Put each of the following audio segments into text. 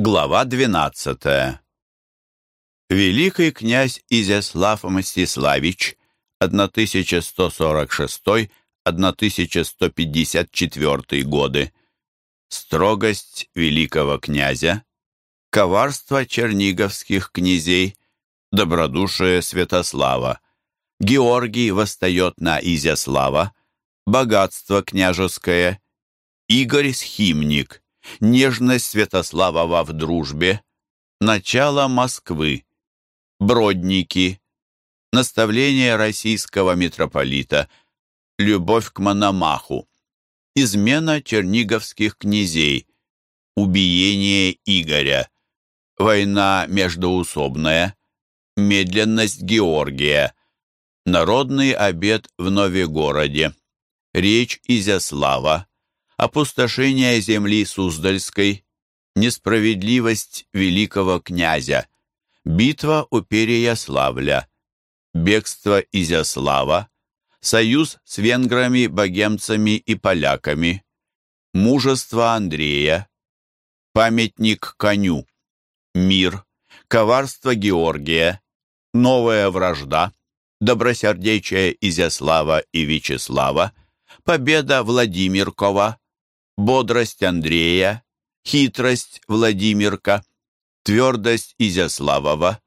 Глава 12. Великий князь Изяслав Мстиславич 1146-1154 годы. Строгость великого князя, коварство черниговских князей, добродушие Святослава. Георгий восстает на Изяслава, богатство княжеское, Игорь Схимник – нежность Святославова в дружбе, начало Москвы, Бродники, наставление российского митрополита, любовь к Мономаху, измена черниговских князей, убиение Игоря, война междоусобная, медленность Георгия, народный обед в Новегороде, речь Изяслава, опустошение земли Суздальской, несправедливость великого князя, битва у Переяславля, бегство Изяслава, союз с венграми, богемцами и поляками, мужество Андрея, памятник коню, мир, коварство Георгия, новая вражда, добросердечие Изяслава и Вячеслава, победа Владимиркова, бодрость Андрея, хитрость Владимирка, твердость Изяславова,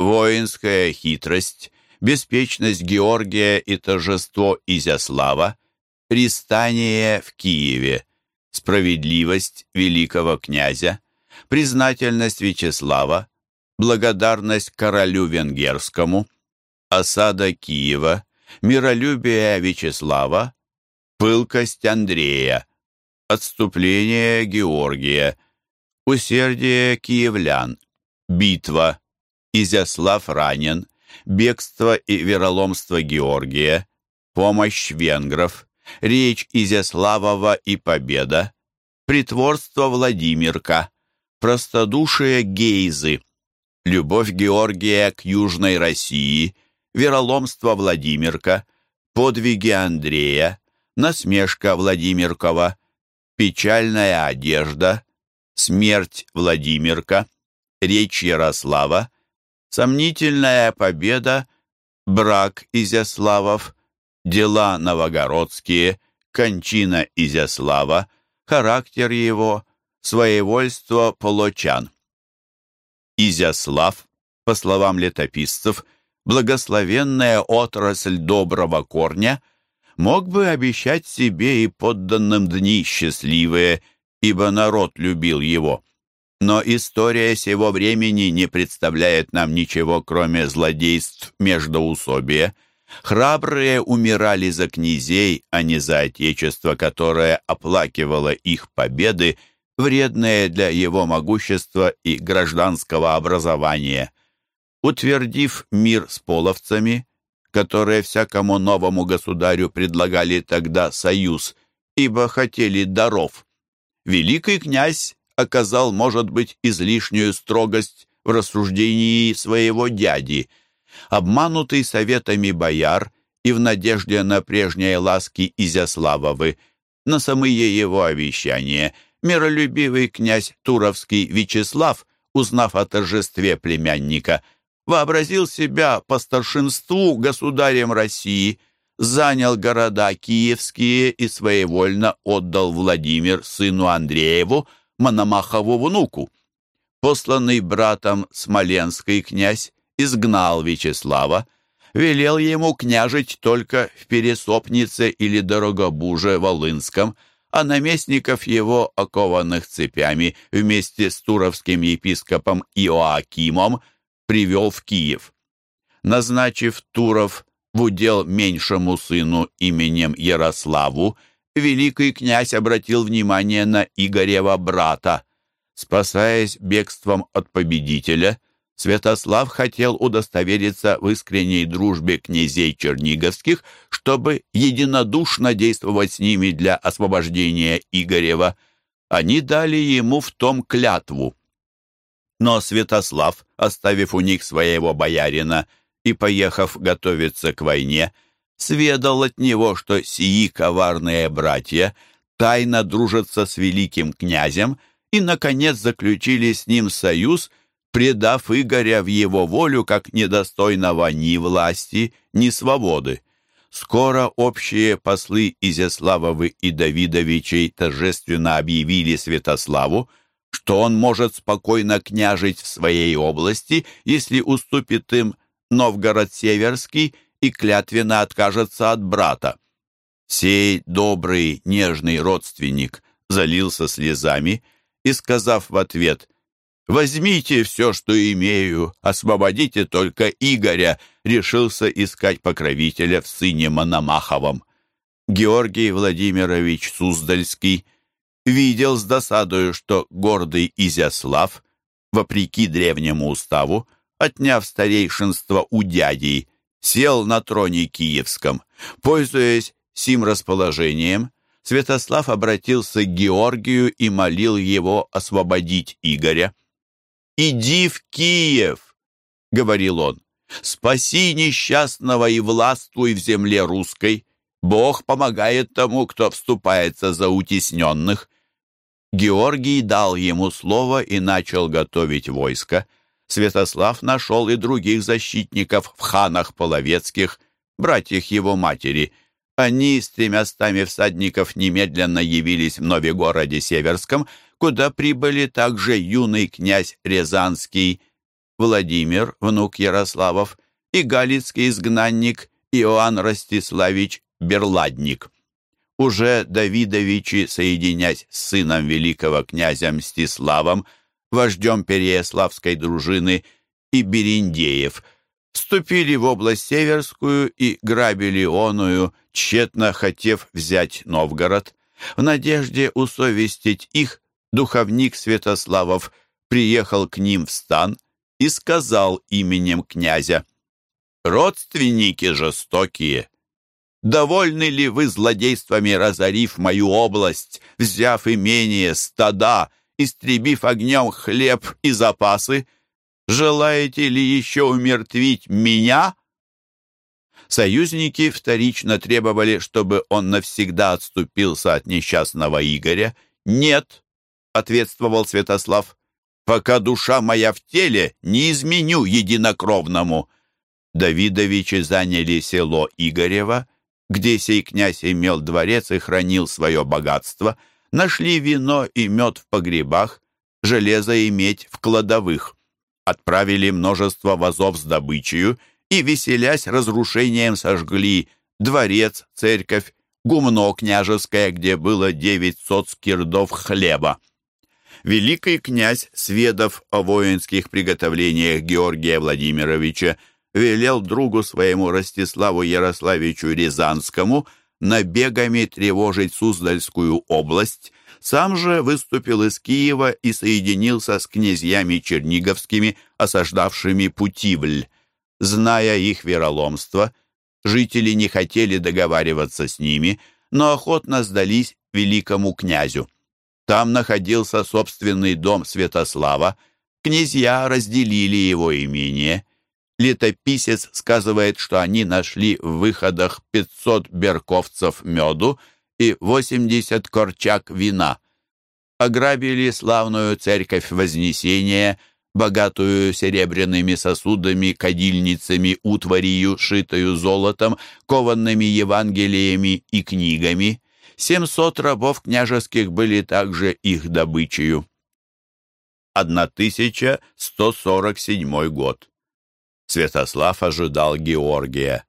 воинская хитрость, беспечность Георгия и торжество Изяслава, пристание в Киеве, справедливость великого князя, признательность Вячеслава, благодарность королю венгерскому, осада Киева, миролюбие Вячеслава, пылкость Андрея, Отступление Георгия. Усердие киевлян. Битва. Изяслав ранен. Бегство и вероломство Георгия. Помощь венгров. Речь Изяславова и победа. Притворство Владимирка. Простодушие Гейзы. Любовь Георгия к Южной России. Вероломство Владимирка. Подвиги Андрея. Насмешка Владимиркова печальная одежда, смерть Владимирка, речь Ярослава, сомнительная победа, брак Изяславов, дела новогородские, кончина Изяслава, характер его, своевольство полочан. Изяслав, по словам летописцев, благословенная отрасль доброго корня, мог бы обещать себе и подданным дни счастливые, ибо народ любил его. Но история сего времени не представляет нам ничего, кроме злодейств междоусобия. Храбрые умирали за князей, а не за отечество, которое оплакивало их победы, вредные для его могущества и гражданского образования. Утвердив мир с половцами, которые всякому новому государю предлагали тогда союз, ибо хотели даров. Великий князь оказал, может быть, излишнюю строгость в рассуждении своего дяди, обманутый советами бояр и в надежде на прежние ласки Изяславовы, на самые его обещания, миролюбивый князь Туровский Вячеслав, узнав о торжестве племянника, вообразил себя по старшинству государем России, занял города киевские и своевольно отдал Владимир сыну Андрееву, Мономахову внуку. Посланный братом Смоленский князь изгнал Вячеслава, велел ему княжить только в Пересопнице или Дорогобуже Волынском, а наместников его, окованных цепями, вместе с туровским епископом Иоакимом, привел в Киев. Назначив Туров в удел меньшему сыну именем Ярославу, великий князь обратил внимание на Игорева брата. Спасаясь бегством от победителя, Святослав хотел удостовериться в искренней дружбе князей черниговских, чтобы единодушно действовать с ними для освобождения Игорева. Они дали ему в том клятву. Но Святослав, оставив у них своего боярина и поехав готовиться к войне, сведал от него, что сии коварные братья тайно дружатся с великим князем и, наконец, заключили с ним союз, предав Игоря в его волю как недостойного ни власти, ни свободы. Скоро общие послы Изяславовы и Давидовичей торжественно объявили Святославу, что он может спокойно княжить в своей области, если уступит им Новгород-Северский и клятвенно откажется от брата. Сей добрый, нежный родственник залился слезами и, сказав в ответ «Возьмите все, что имею, освободите только Игоря», решился искать покровителя в сыне Мономаховом. Георгий Владимирович Суздальский видел с досадою, что гордый Изяслав, вопреки древнему уставу, отняв старейшинство у дядей, сел на троне киевском. Пользуясь сим расположением, Святослав обратился к Георгию и молил его освободить Игоря. «Иди в Киев!» — говорил он. «Спаси несчастного и властвуй в земле русской. Бог помогает тому, кто вступается за утесненных». Георгий дал ему слово и начал готовить войско. Святослав нашел и других защитников в ханах половецких, братьях его матери. Они с тремястами всадников немедленно явились в Новегороде Северском, куда прибыли также юный князь Рязанский, Владимир, внук Ярославов, и галицкий изгнанник Иоанн Ростиславич Берладник. Уже Давидовичи, соединясь с сыном великого князя Мстиславом, вождем Переяславской дружины, и Берендеев, вступили в область Северскую и грабили оную, тщетно хотев взять Новгород. В надежде усовестить их, духовник Святославов приехал к ним в стан и сказал именем князя, «Родственники жестокие, довольны ли вы злодействами, разорив мою область, взяв имение, стада, истребив огнем хлеб и запасы? Желаете ли еще умертвить меня?» Союзники вторично требовали, чтобы он навсегда отступился от несчастного Игоря. «Нет», — ответствовал Святослав, — «пока душа моя в теле, не изменю единокровному». Давидовичи заняли село Игорево, где сей князь имел дворец и хранил свое богатство — Нашли вино и мед в погребах, железо и медь в кладовых. Отправили множество вазов с добычей и, веселясь разрушением, сожгли дворец, церковь, гумно княжеское, где было девятьсот скирдов хлеба. Великий князь, сведав о воинских приготовлениях Георгия Владимировича, велел другу своему Ростиславу Ярославичу Рязанскому – набегами тревожить Суздальскую область, сам же выступил из Киева и соединился с князьями черниговскими, осаждавшими Путивль. Зная их вероломство, жители не хотели договариваться с ними, но охотно сдались великому князю. Там находился собственный дом Святослава, князья разделили его имение. Летописец сказывает, что они нашли в выходах 500 берковцев меду и 80 корчак вина. Ограбили славную церковь Вознесения, богатую серебряными сосудами, кадильницами, утварью, шитою золотом, кованными Евангелиями и книгами. 700 рабов княжеских были также их добычею. 1147 год. Святослав ожидал Георгия.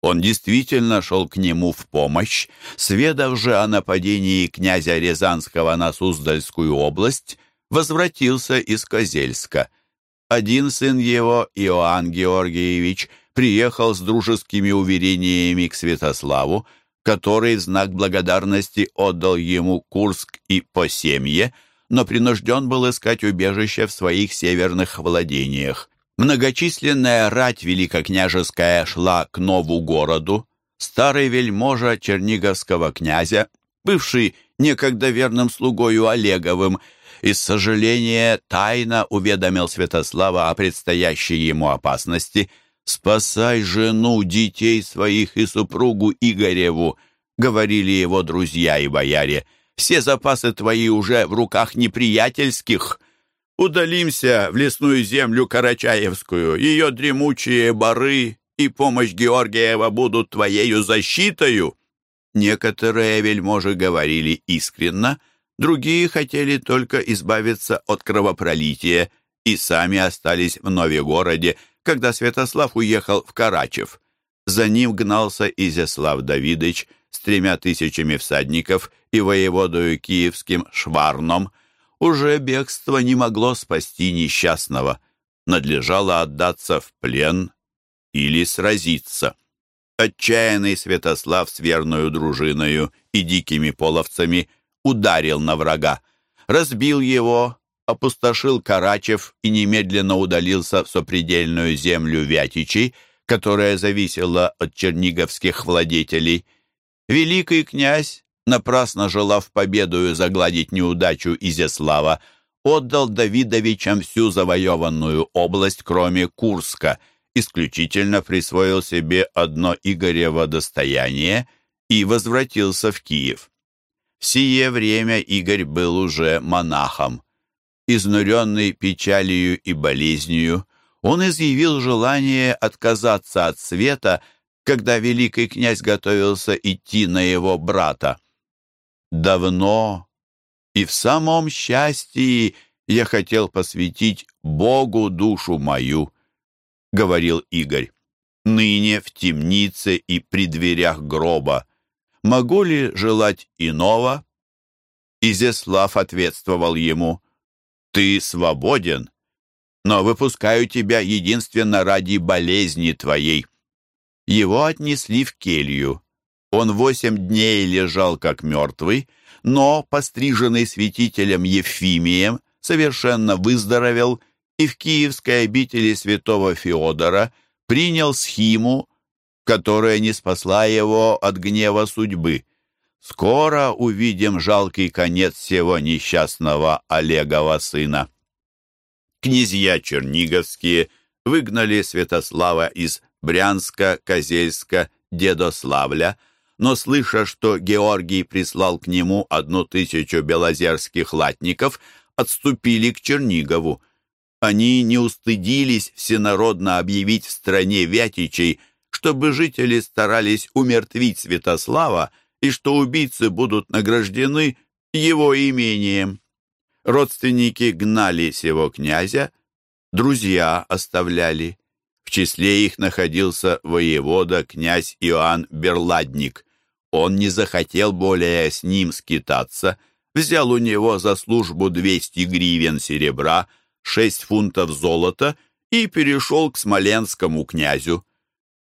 Он действительно шел к нему в помощь, сведав же о нападении князя Рязанского на Суздальскую область, возвратился из Козельска. Один сын его, Иоанн Георгиевич, приехал с дружескими уверениями к Святославу, который в знак благодарности отдал ему Курск и Посемье, но принужден был искать убежище в своих северных владениях. Многочисленная рать великокняжеская шла к нову городу. Старый вельможа черниговского князя, бывший некогда верным слугою Олеговым, из сожаления тайно уведомил Святослава о предстоящей ему опасности. «Спасай жену, детей своих и супругу Игореву», — говорили его друзья и бояре. Все запасы твои уже в руках неприятельских. Удалимся в лесную землю Карачаевскую, ее дремучие бары и помощь Георгиева будут твоею защитою». Некоторые вельможи говорили искренно, другие хотели только избавиться от кровопролития и сами остались в Новегороде, когда Святослав уехал в Карачев. За ним гнался Изяслав Давидович с тремя тысячами всадников и воеводою киевским Шварном. Уже бегство не могло спасти несчастного. Надлежало отдаться в плен или сразиться. Отчаянный Святослав с верною дружиною и дикими половцами ударил на врага, разбил его, опустошил Карачев и немедленно удалился в сопредельную землю Вятичей, которая зависела от черниговских владетелей. Великий князь, напрасно желав победою загладить неудачу Изяслава, отдал Давидовичам всю завоеванную область, кроме Курска, исключительно присвоил себе одно Игорево достояние и возвратился в Киев. В сие время Игорь был уже монахом. Изнуренный печалью и болезнью, он изъявил желание отказаться от света, когда великий князь готовился идти на его брата. «Давно и в самом счастье я хотел посвятить Богу душу мою», — говорил Игорь. «Ныне в темнице и при дверях гроба. Могу ли желать иного?» Изяслав ответствовал ему. «Ты свободен, но выпускаю тебя единственно ради болезни твоей». Его отнесли в келью. Он восемь дней лежал как мертвый, но, постриженный святителем Ефимием, совершенно выздоровел и в киевской обители святого Феодора принял схиму, которая не спасла его от гнева судьбы. Скоро увидим жалкий конец всего несчастного Олегова сына князья Черниговские выгнали Святослава из Брянска, Козельска, Дедославля, но, слыша, что Георгий прислал к нему одну тысячу белозерских латников, отступили к Чернигову. Они не устыдились всенародно объявить в стране Вятичей, чтобы жители старались умертвить Святослава и что убийцы будут награждены его имением. Родственники гнали сего князя, друзья оставляли. В числе их находился воевода князь Иоанн Берладник. Он не захотел более с ним скитаться, взял у него за службу 200 гривен серебра, 6 фунтов золота и перешел к смоленскому князю.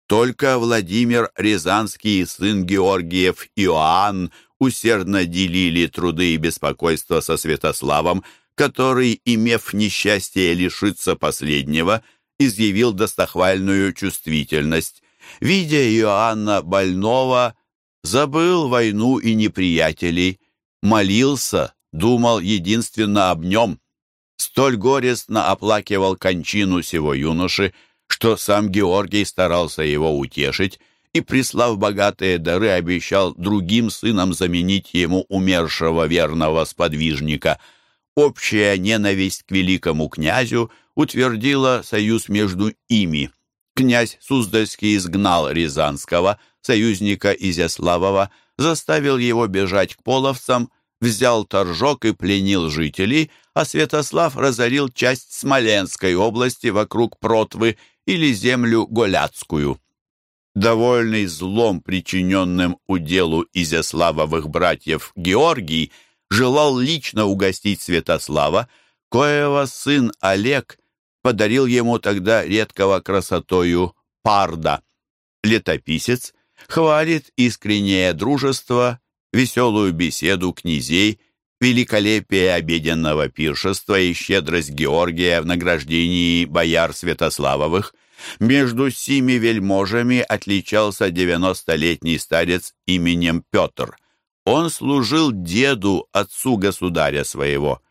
Только Владимир Рязанский сын Георгиев Иоанн усердно делили труды и беспокойство со Святославом, который, имев несчастье лишиться последнего, изъявил достохвальную чувствительность. Видя Иоанна больного, забыл войну и неприятелей, молился, думал единственно об нем. Столь горестно оплакивал кончину сего юноши, что сам Георгий старался его утешить, и, прислав богатые дары, обещал другим сынам заменить ему умершего верного сподвижника. Общая ненависть к великому князю утвердила союз между ими. Князь Суздальский изгнал Рязанского, союзника Изяславова, заставил его бежать к половцам, взял торжок и пленил жителей, а Святослав разорил часть Смоленской области вокруг Протвы или землю Голяцкую довольный злом, причиненным уделу Изяславовых братьев Георгий, желал лично угостить Святослава, коего сын Олег подарил ему тогда редкого красотою парда. Летописец хвалит искреннее дружество, веселую беседу князей, великолепие обеденного пиршества и щедрость Георгия в награждении бояр Святославовых. Между сими вельможами отличался девяностолетний старец именем Петр. Он служил деду, отцу государя своего.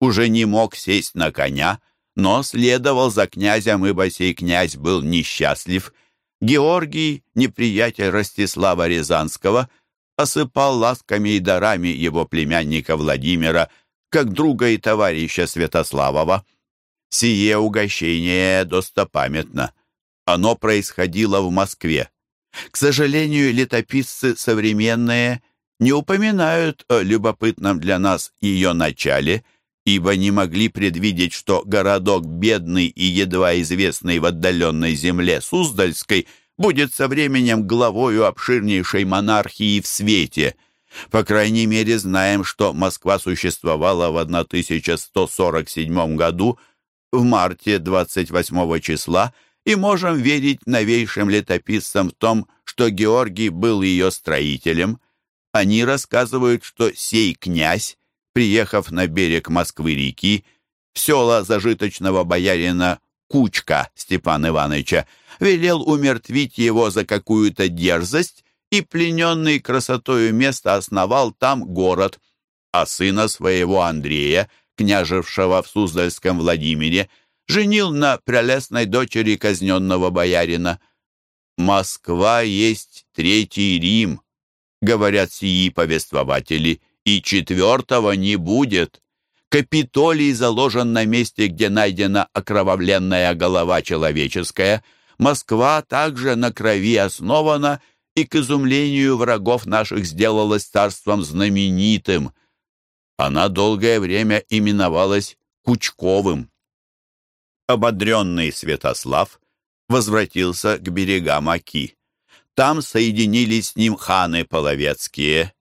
Уже не мог сесть на коня, но следовал за князем, ибо сей князь был несчастлив. Георгий, неприятель Ростислава Рязанского, осыпал ласками и дарами его племянника Владимира, как друга и товарища Святославова. Сие угощение достопамятно. Оно происходило в Москве. К сожалению, летописцы современные не упоминают о любопытном для нас ее начале, ибо не могли предвидеть, что городок бедный и едва известный в отдаленной земле Суздальской будет со временем главою обширнейшей монархии в свете. По крайней мере, знаем, что Москва существовала в 1147 году, в марте 28 числа, и можем верить новейшим летописцам в том, что Георгий был ее строителем. Они рассказывают, что сей князь, приехав на берег Москвы-реки, в села зажиточного боярина Кучка Степана Ивановича, велел умертвить его за какую-то дерзость и плененный красотою места основал там город, а сына своего Андрея, княжевшего в Суздальском Владимире, женил на прелестной дочери казненного боярина. «Москва есть Третий Рим», — говорят сии повествователи, — «и четвертого не будет». Капитолий заложен на месте, где найдена окровавленная голова человеческая. Москва также на крови основана и, к изумлению врагов наших, сделалась царством знаменитым. Она долгое время именовалась Кучковым. Ободренный Святослав возвратился к берегам Оки. Там соединились с ним ханы половецкие,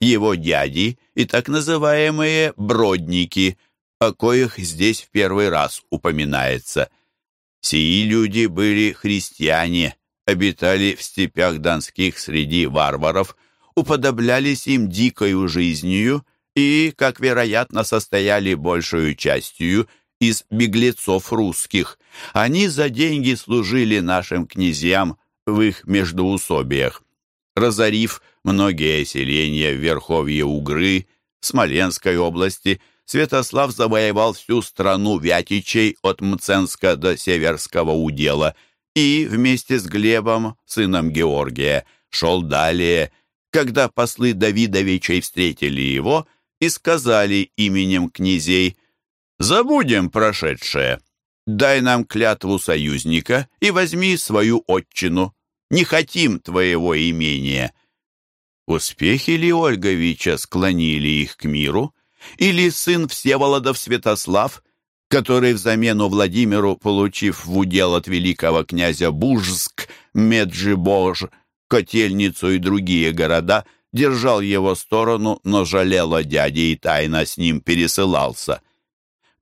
его дяди и так называемые бродники, о коих здесь в первый раз упоминается. Сии люди были христиане, обитали в степях донских среди варваров, уподоблялись им дикою жизнью и, как вероятно, состояли большую частью из беглецов русских. Они за деньги служили нашим князьям в их междоусобиях. Разорив многие селения в Верховье Угры, Смоленской области, Святослав завоевал всю страну Вятичей от Мценска до Северского удела и вместе с Глебом, сыном Георгия, шел далее, когда послы Давидовичей встретили его и сказали именем князей «Забудем прошедшее, дай нам клятву союзника и возьми свою отчину, не хотим твоего имения». Успехи ли Ольговича склонили их к миру? Или сын Всеволодов Святослав, который взамену Владимиру, получив в удел от великого князя Бужск, Меджибож, Котельницу и другие города, держал его сторону, но жалел о дяде и тайно с ним пересылался.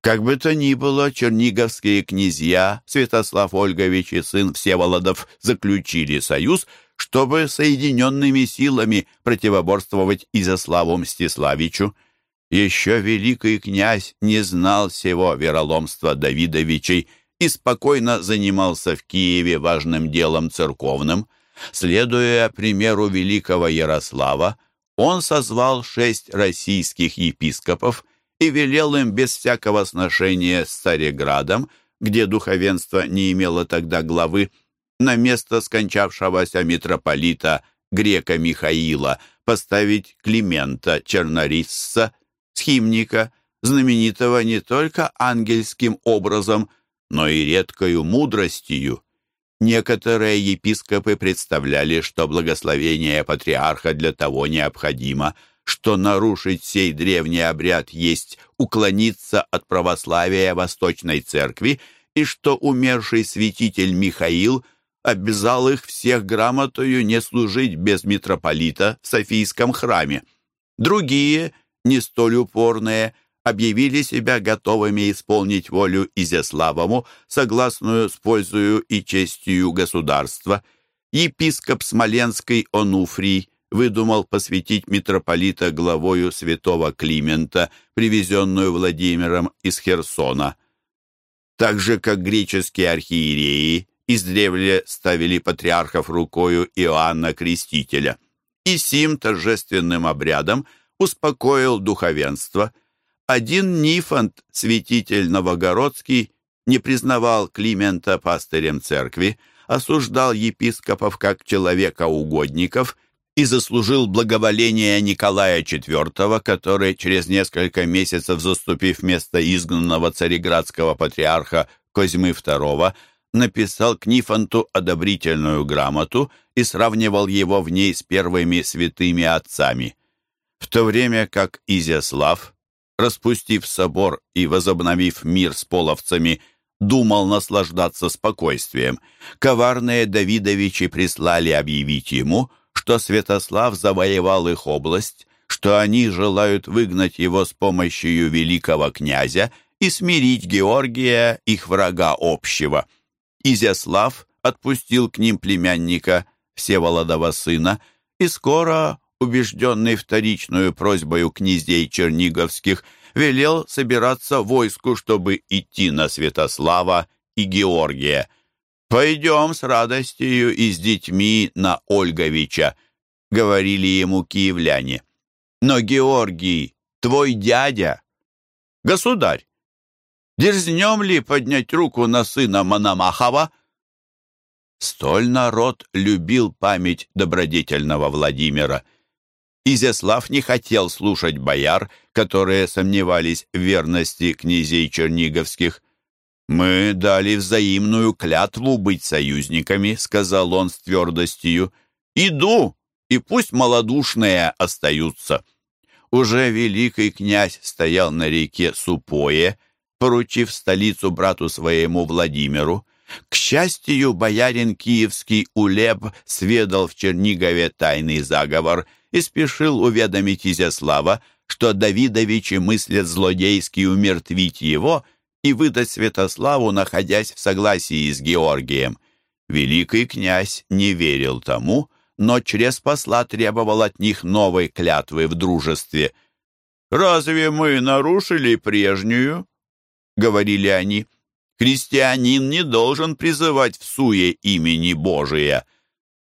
Как бы то ни было, черниговские князья, Святослав Ольгович и сын Всеволодов, заключили союз – чтобы соединенными силами противоборствовать Изяславу Мстиславичу. Еще великий князь не знал всего вероломства Давидовичей и спокойно занимался в Киеве важным делом церковным. Следуя примеру великого Ярослава, он созвал шесть российских епископов и велел им без всякого сношения с Цареградом, где духовенство не имело тогда главы, на место скончавшегося митрополита грека Михаила поставить Климента Чернорисца, схимника, знаменитого не только ангельским образом, но и редкою мудростью. Некоторые епископы представляли, что благословение патриарха для того необходимо, что нарушить сей древний обряд есть уклониться от православия Восточной Церкви и что умерший святитель Михаил – обязал их всех грамотою не служить без митрополита в Софийском храме. Другие, не столь упорные, объявили себя готовыми исполнить волю Изяславому, согласную с пользою и честью государства. Епископ Смоленский Онуфрий выдумал посвятить митрополита главою святого Климента, привезенную Владимиром из Херсона. Так же, как греческие архиереи издревле ставили патриархов рукою Иоанна Крестителя. И сим торжественным обрядом успокоил духовенство. Один Нифонт, святитель Новогородский, не признавал Климента пастырем церкви, осуждал епископов как человека-угодников и заслужил благоволение Николая IV, который, через несколько месяцев заступив место изгнанного цареградского патриарха Козьмы II, написал к Нифонту одобрительную грамоту и сравнивал его в ней с первыми святыми отцами. В то время как Изяслав, распустив собор и возобновив мир с половцами, думал наслаждаться спокойствием, коварные Давидовичи прислали объявить ему, что Святослав завоевал их область, что они желают выгнать его с помощью великого князя и смирить Георгия, их врага общего. Изяслав отпустил к ним племянника Всеволодова сына, и скоро убежденный вторичную просьбою князей черниговских, велел собираться войску, чтобы идти на Святослава и Георгия. «Пойдем с радостью и с детьми на Ольговича», — говорили ему киевляне. «Но Георгий, твой дядя...» «Государь, дерзнем ли поднять руку на сына Мономахова?» Столь народ любил память добродетельного Владимира — Изяслав не хотел слушать бояр, которые сомневались в верности князей черниговских. «Мы дали взаимную клятву быть союзниками», — сказал он с твердостью. «Иду, и пусть малодушные остаются». Уже великий князь стоял на реке Супое, поручив столицу брату своему Владимиру. К счастью, боярин киевский Улеб сведал в Чернигове тайный заговор — и спешил уведомить Изяслава, что Давидовичи мыслят злодейски умертвить его и выдать Святославу, находясь в согласии с Георгием. Великий князь не верил тому, но через посла требовал от них новой клятвы в дружестве. «Разве мы нарушили прежнюю?» — говорили они. «Христианин не должен призывать в суе имени Божия».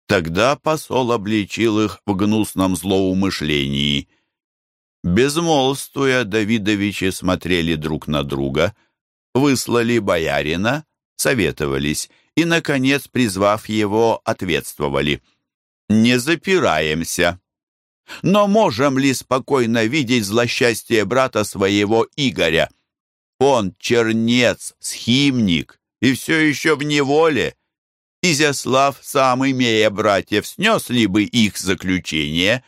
Тогда посол обличил их в гнусном злоумышлении. Безмолвствуя, Давидовичи смотрели друг на друга, выслали боярина, советовались и, наконец, призвав его, ответствовали. «Не запираемся. Но можем ли спокойно видеть злосчастье брата своего Игоря? Он чернец, схимник и все еще в неволе». Изяслав, сам имея братьев, снес ли бы их заключение,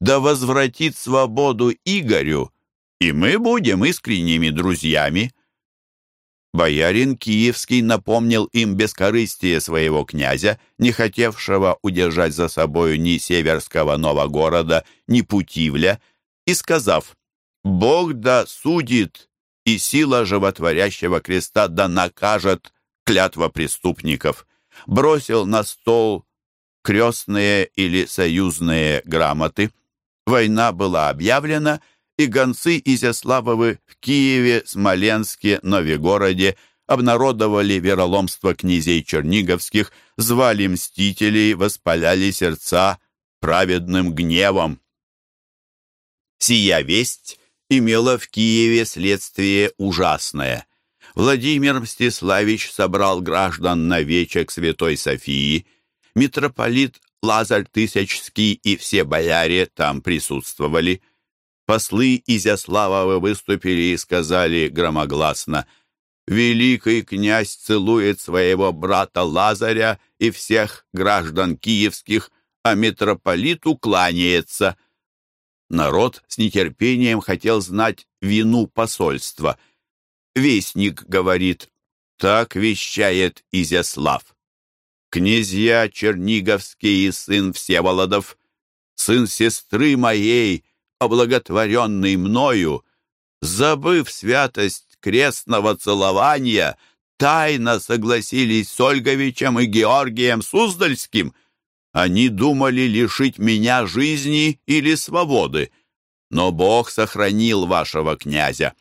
да возвратит свободу Игорю, и мы будем искренними друзьями. Боярин Киевский напомнил им бескорыстие своего князя, не хотевшего удержать за собою ни Северского Новогорода, ни Путивля, и сказав, «Бог да судит, и сила животворящего креста да накажет клятва преступников» бросил на стол крестные или союзные грамоты. Война была объявлена, и гонцы Изяславовы в Киеве, Смоленске, Новегороде обнародовали вероломство князей черниговских, звали мстителей, воспаляли сердца праведным гневом. Сия весть имела в Киеве следствие ужасное – Владимир Мстиславич собрал граждан на вече к Святой Софии. Митрополит Лазарь Тысячский и все бояре там присутствовали. Послы Изяславовы выступили и сказали громогласно «Великий князь целует своего брата Лазаря и всех граждан киевских, а митрополит укланяется». Народ с нетерпением хотел знать вину посольства – Вестник говорит, так вещает Изяслав. Князья Черниговский и сын Всеволодов, сын сестры моей, облаготворенный мною, забыв святость крестного целования, тайно согласились с Ольговичем и Георгием Суздальским. Они думали лишить меня жизни или свободы, но Бог сохранил вашего князя.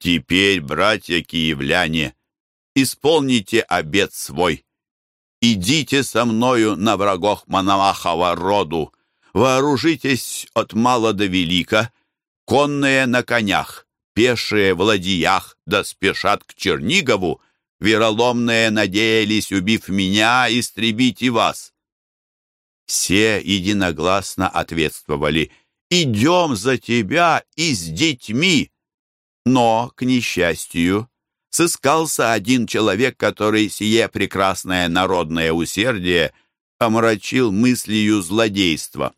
Теперь, братья киевляне, исполните обет свой. Идите со мною на врагов Мономахова роду, вооружитесь от мала до велика, конные на конях, пешие в ладьях, да спешат к Чернигову, вероломные надеялись, убив меня, истребить и вас. Все единогласно ответствовали «Идем за тебя и с детьми!» Но, к несчастью, сыскался один человек, который сие прекрасное народное усердие омрачил мыслью злодейства.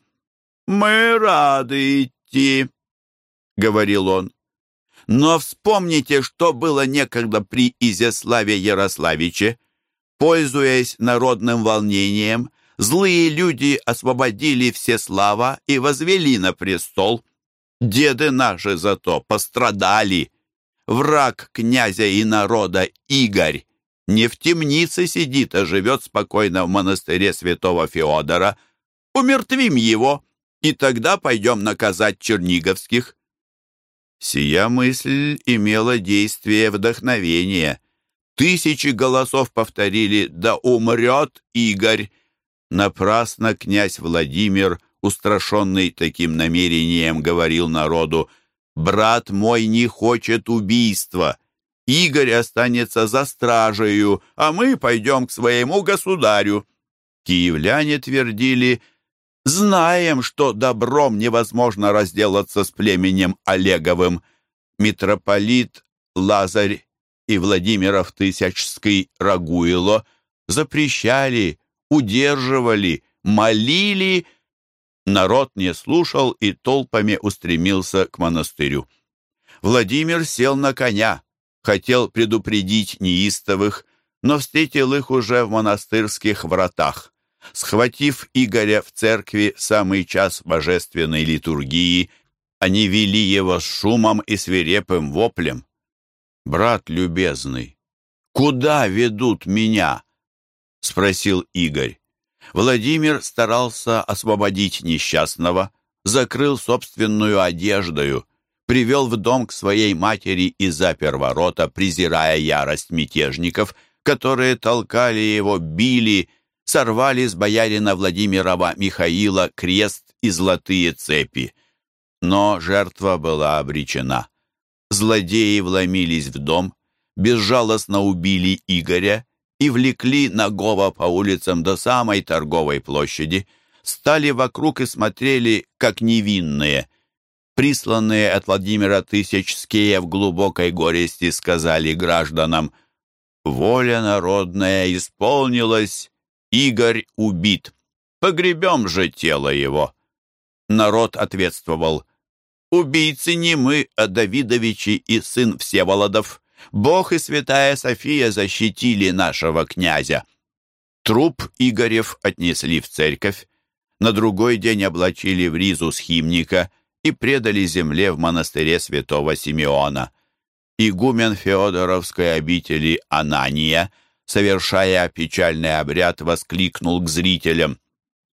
«Мы рады идти», — говорил он. «Но вспомните, что было некогда при Изяславе Ярославиче. Пользуясь народным волнением, злые люди освободили Всеслава и возвели на престол. Деды наши зато пострадали. Враг князя и народа Игорь не в темнице сидит, а живет спокойно в монастыре святого Феодора. Умертвим его, и тогда пойдем наказать черниговских». Сия мысль имела действие вдохновения. Тысячи голосов повторили «Да умрет Игорь!» Напрасно князь Владимир, устрашенный таким намерением, говорил народу «Брат мой не хочет убийства. Игорь останется за стражею, а мы пойдем к своему государю». Киевляне твердили «Знаем, что добром невозможно разделаться с племенем Олеговым». Митрополит Лазарь и Владимиров Тысячский Рагуило запрещали, удерживали, молили. Народ не слушал и толпами устремился к монастырю. Владимир сел на коня, хотел предупредить неистовых, но встретил их уже в монастырских вратах. Схватив Игоря в церкви самый час божественной литургии, они вели его с шумом и свирепым воплем. «Брат любезный, куда ведут меня?» — спросил Игорь. Владимир старался освободить несчастного, закрыл собственную одеждою, привел в дом к своей матери и запер ворота, презирая ярость мятежников, которые толкали его, били, сорвали с боярина Владимирова Михаила крест и золотые цепи. Но жертва была обречена. Злодеи вломились в дом, безжалостно убили Игоря и влекли Нагова по улицам до самой торговой площади, стали вокруг и смотрели, как невинные – присланные от Владимира Тысячские в глубокой горести сказали гражданам «Воля народная исполнилась, Игорь убит, погребем же тело его». Народ ответствовал «Убийцы не мы, а Давидовичи и сын Всеволодов. Бог и святая София защитили нашего князя». Труп Игорев отнесли в церковь, на другой день облачили в ризу схимника – и предали земле в монастыре святого Симеона. Игумен Феодоровской обители Анания, совершая печальный обряд, воскликнул к зрителям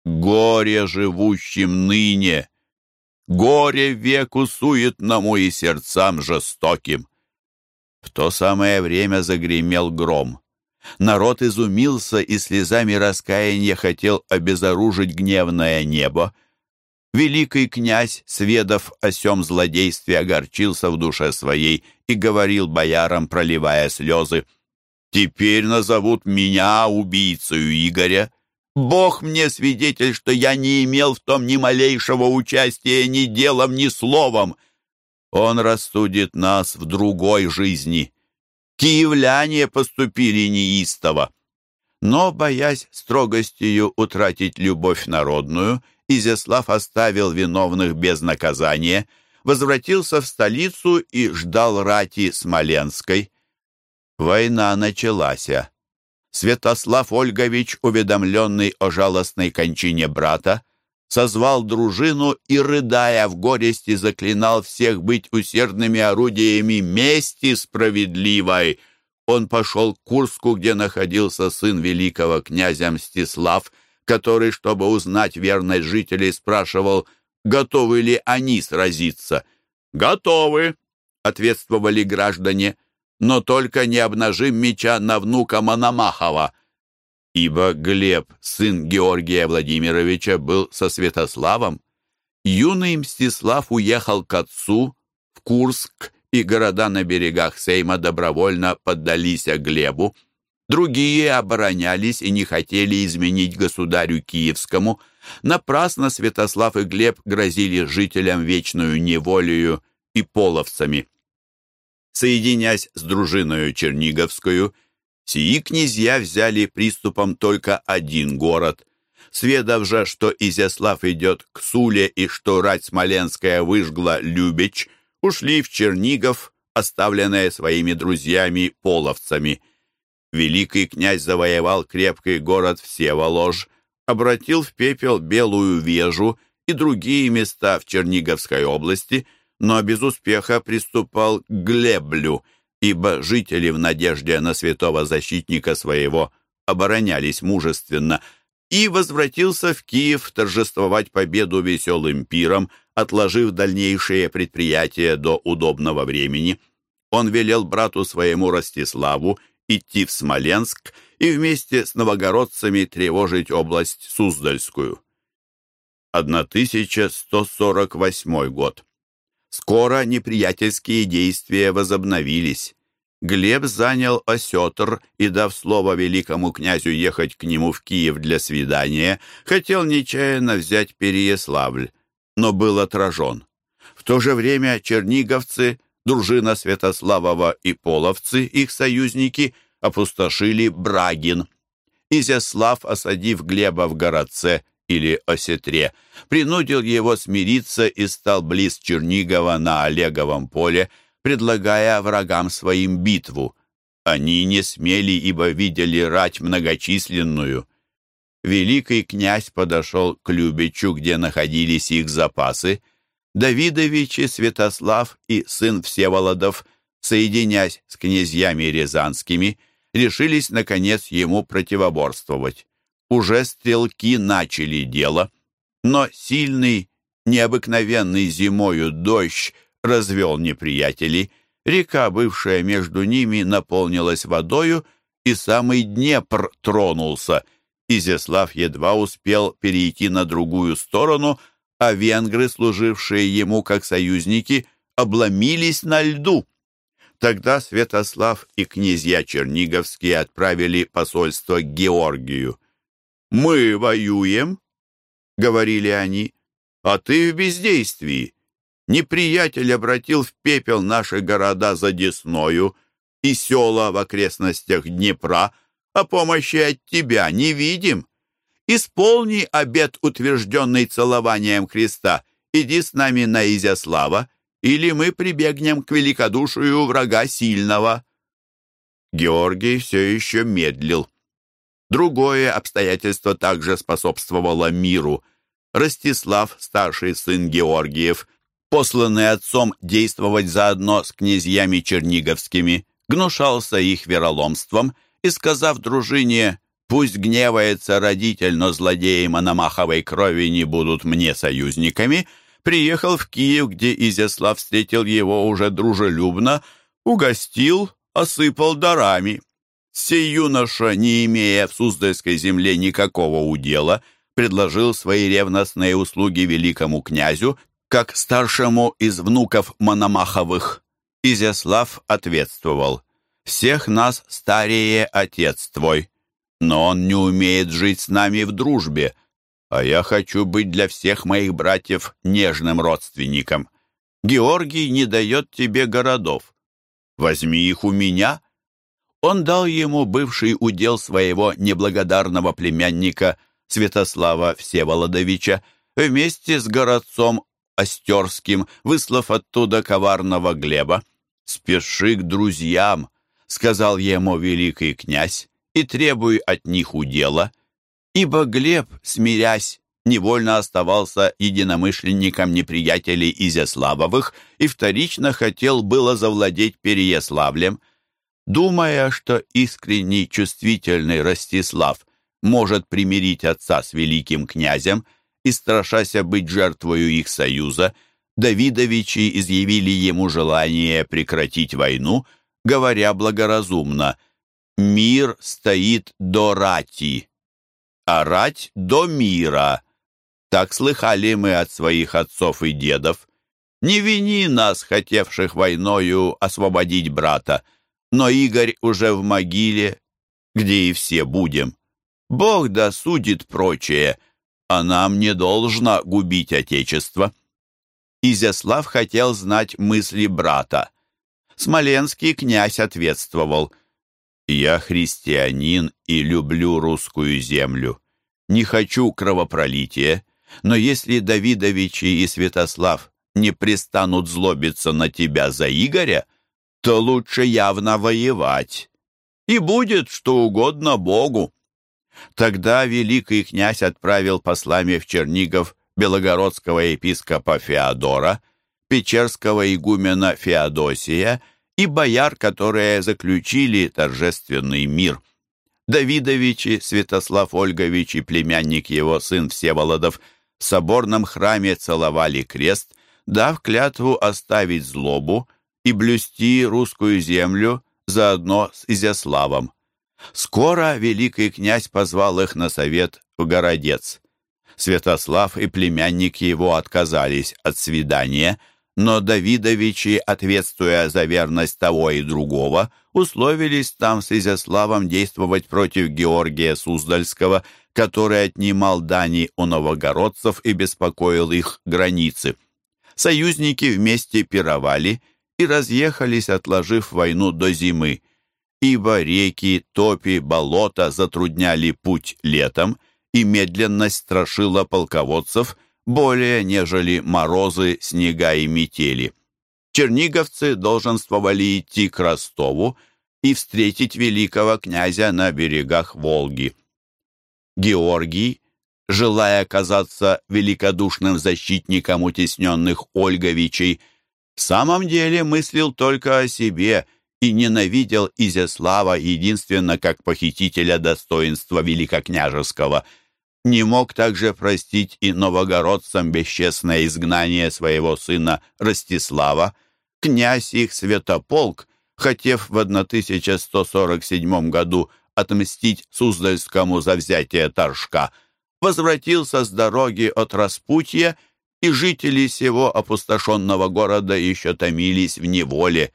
«Горе живущим ныне! Горе веку суетному и сердцам жестоким!» В то самое время загремел гром. Народ изумился и слезами раскаяния хотел обезоружить гневное небо, Великий князь, сведав о сем злодействе, огорчился в душе своей и говорил боярам, проливая слезы, «Теперь назовут меня убийцею Игоря. Бог мне свидетель, что я не имел в том ни малейшего участия ни делом, ни словом. Он рассудит нас в другой жизни. Киевляне поступили неистово». Но, боясь строгостью утратить любовь народную, Изяслав оставил виновных без наказания, возвратился в столицу и ждал рати Смоленской. Война началась. Святослав Ольгович, уведомленный о жалостной кончине брата, созвал дружину и, рыдая в горести, заклинал всех быть усердными орудиями мести справедливой. Он пошел к Курску, где находился сын великого князя Мстислав, который, чтобы узнать верность жителей, спрашивал, готовы ли они сразиться. «Готовы», — ответствовали граждане, «но только не обнажим меча на внука Мономахова». Ибо Глеб, сын Георгия Владимировича, был со Святославом. Юный Мстислав уехал к отцу в Курск, и города на берегах Сейма добровольно поддались Глебу. Другие оборонялись и не хотели изменить государю Киевскому, Напрасно Святослав и Глеб грозили жителям вечную неволею и половцами. Соединясь с дружиною Черниговскую, сии князья взяли приступом только один город. Сведав же, что Изяслав идет к Суле и что рать Смоленская выжгла Любич, ушли в Чернигов, оставленные своими друзьями-половцами. Великий князь завоевал крепкий город Всеволож, обратил в пепел Белую Вежу и другие места в Черниговской области – но без успеха приступал к Глеблю, ибо жители в надежде на святого защитника своего оборонялись мужественно, и возвратился в Киев торжествовать победу веселым пиром, отложив дальнейшие предприятия до удобного времени. Он велел брату своему Ростиславу идти в Смоленск и вместе с новогородцами тревожить область Суздальскую. 1148 год. Скоро неприятельские действия возобновились. Глеб занял осетр и, дав слово великому князю ехать к нему в Киев для свидания, хотел нечаянно взять Переяславль, но был отражен. В то же время черниговцы, дружина Святославова и половцы, их союзники, опустошили Брагин. Изяслав, осадив Глеба в городце, или Осетре, принудил его смириться и стал близ Чернигова на Олеговом поле, предлагая врагам своим битву. Они не смели, ибо видели рать многочисленную. Великий князь подошел к Любичу, где находились их запасы. Давидовичи Святослав и сын Всеволодов, соединясь с князьями рязанскими, решились, наконец, ему противоборствовать уже стрелки начали дело, но сильный, необыкновенный зимою дождь развел неприятелей, река, бывшая между ними, наполнилась водою, и самый Днепр тронулся. Изяслав едва успел перейти на другую сторону, а венгры, служившие ему как союзники, обломились на льду. Тогда Святослав и князья Черниговские отправили посольство к Георгию. «Мы воюем», — говорили они, — «а ты в бездействии. Неприятель обратил в пепел наши города за Десною и села в окрестностях Днепра, а помощи от тебя не видим. Исполни обет, утвержденный целованием креста, иди с нами на Изяслава, или мы прибегнем к великодушию врага сильного». Георгий все еще медлил. Другое обстоятельство также способствовало миру. Ростислав, старший сын Георгиев, посланный отцом действовать заодно с князьями черниговскими, гнушался их вероломством и, сказав дружине «Пусть гневается родитель, но злодеи Мономаховой крови не будут мне союзниками», приехал в Киев, где Изяслав встретил его уже дружелюбно, угостил, осыпал дарами. Сей юноша, не имея в Суздальской земле никакого удела, предложил свои ревностные услуги великому князю, как старшему из внуков Мономаховых. Изяслав ответствовал, «Всех нас старее отец твой, но он не умеет жить с нами в дружбе, а я хочу быть для всех моих братьев нежным родственником. Георгий не дает тебе городов. Возьми их у меня, он дал ему бывший удел своего неблагодарного племянника Святослава Всеволодовича вместе с городцом Остерским, выслав оттуда коварного Глеба. «Спеши к друзьям», — сказал ему великий князь, «и требуй от них удела». Ибо Глеб, смирясь, невольно оставался единомышленником неприятелей Изяславовых и вторично хотел было завладеть Переяславлем — Думая, что искренний чувствительный Ростислав может примирить отца с великим князем и страшася быть жертвою их союза, Давидовичи изъявили ему желание прекратить войну, говоря благоразумно «Мир стоит до рати, а рать до мира». Так слыхали мы от своих отцов и дедов. Не вини нас, хотевших войною освободить брата. Но Игорь уже в могиле, где и все будем. Бог досудит прочее, а нам не должно губить Отечество». Изяслав хотел знать мысли брата. Смоленский князь ответствовал, «Я христианин и люблю русскую землю. Не хочу кровопролития, но если Давидовичи и Святослав не пристанут злобиться на тебя за Игоря, то лучше явно воевать. И будет что угодно Богу. Тогда великий князь отправил послами в Чернигов белогородского епископа Феодора, печерского игумена Феодосия и бояр, которые заключили торжественный мир. Давидовичи, Святослав Ольгович и племянник его, сын Всеволодов, в соборном храме целовали крест, дав клятву оставить злобу и блюсти русскую землю заодно с Изяславом. Скоро великий князь позвал их на совет в Городец. Святослав и племянники его отказались от свидания, но Давидовичи, ответствуя за верность того и другого, условились там с Изяславом действовать против Георгия Суздальского, который отнимал дани у новогородцев и беспокоил их границы. Союзники вместе пировали и разъехались, отложив войну до зимы, ибо реки, топи, болота затрудняли путь летом, и медленность страшила полководцев более, нежели морозы, снега и метели. Черниговцы долженствовали идти к Ростову и встретить великого князя на берегах Волги. Георгий, желая оказаться великодушным защитником утесненных Ольговичей, в самом деле мыслил только о себе и ненавидел Изяслава единственно как похитителя достоинства великокняжеского. Не мог также простить и новогородцам бесчестное изгнание своего сына Ростислава. Князь их Святополк, хотев в 1147 году отмстить Суздальскому за взятие Торжка, возвратился с дороги от Распутья, и жители сего опустошенного города еще томились в неволе.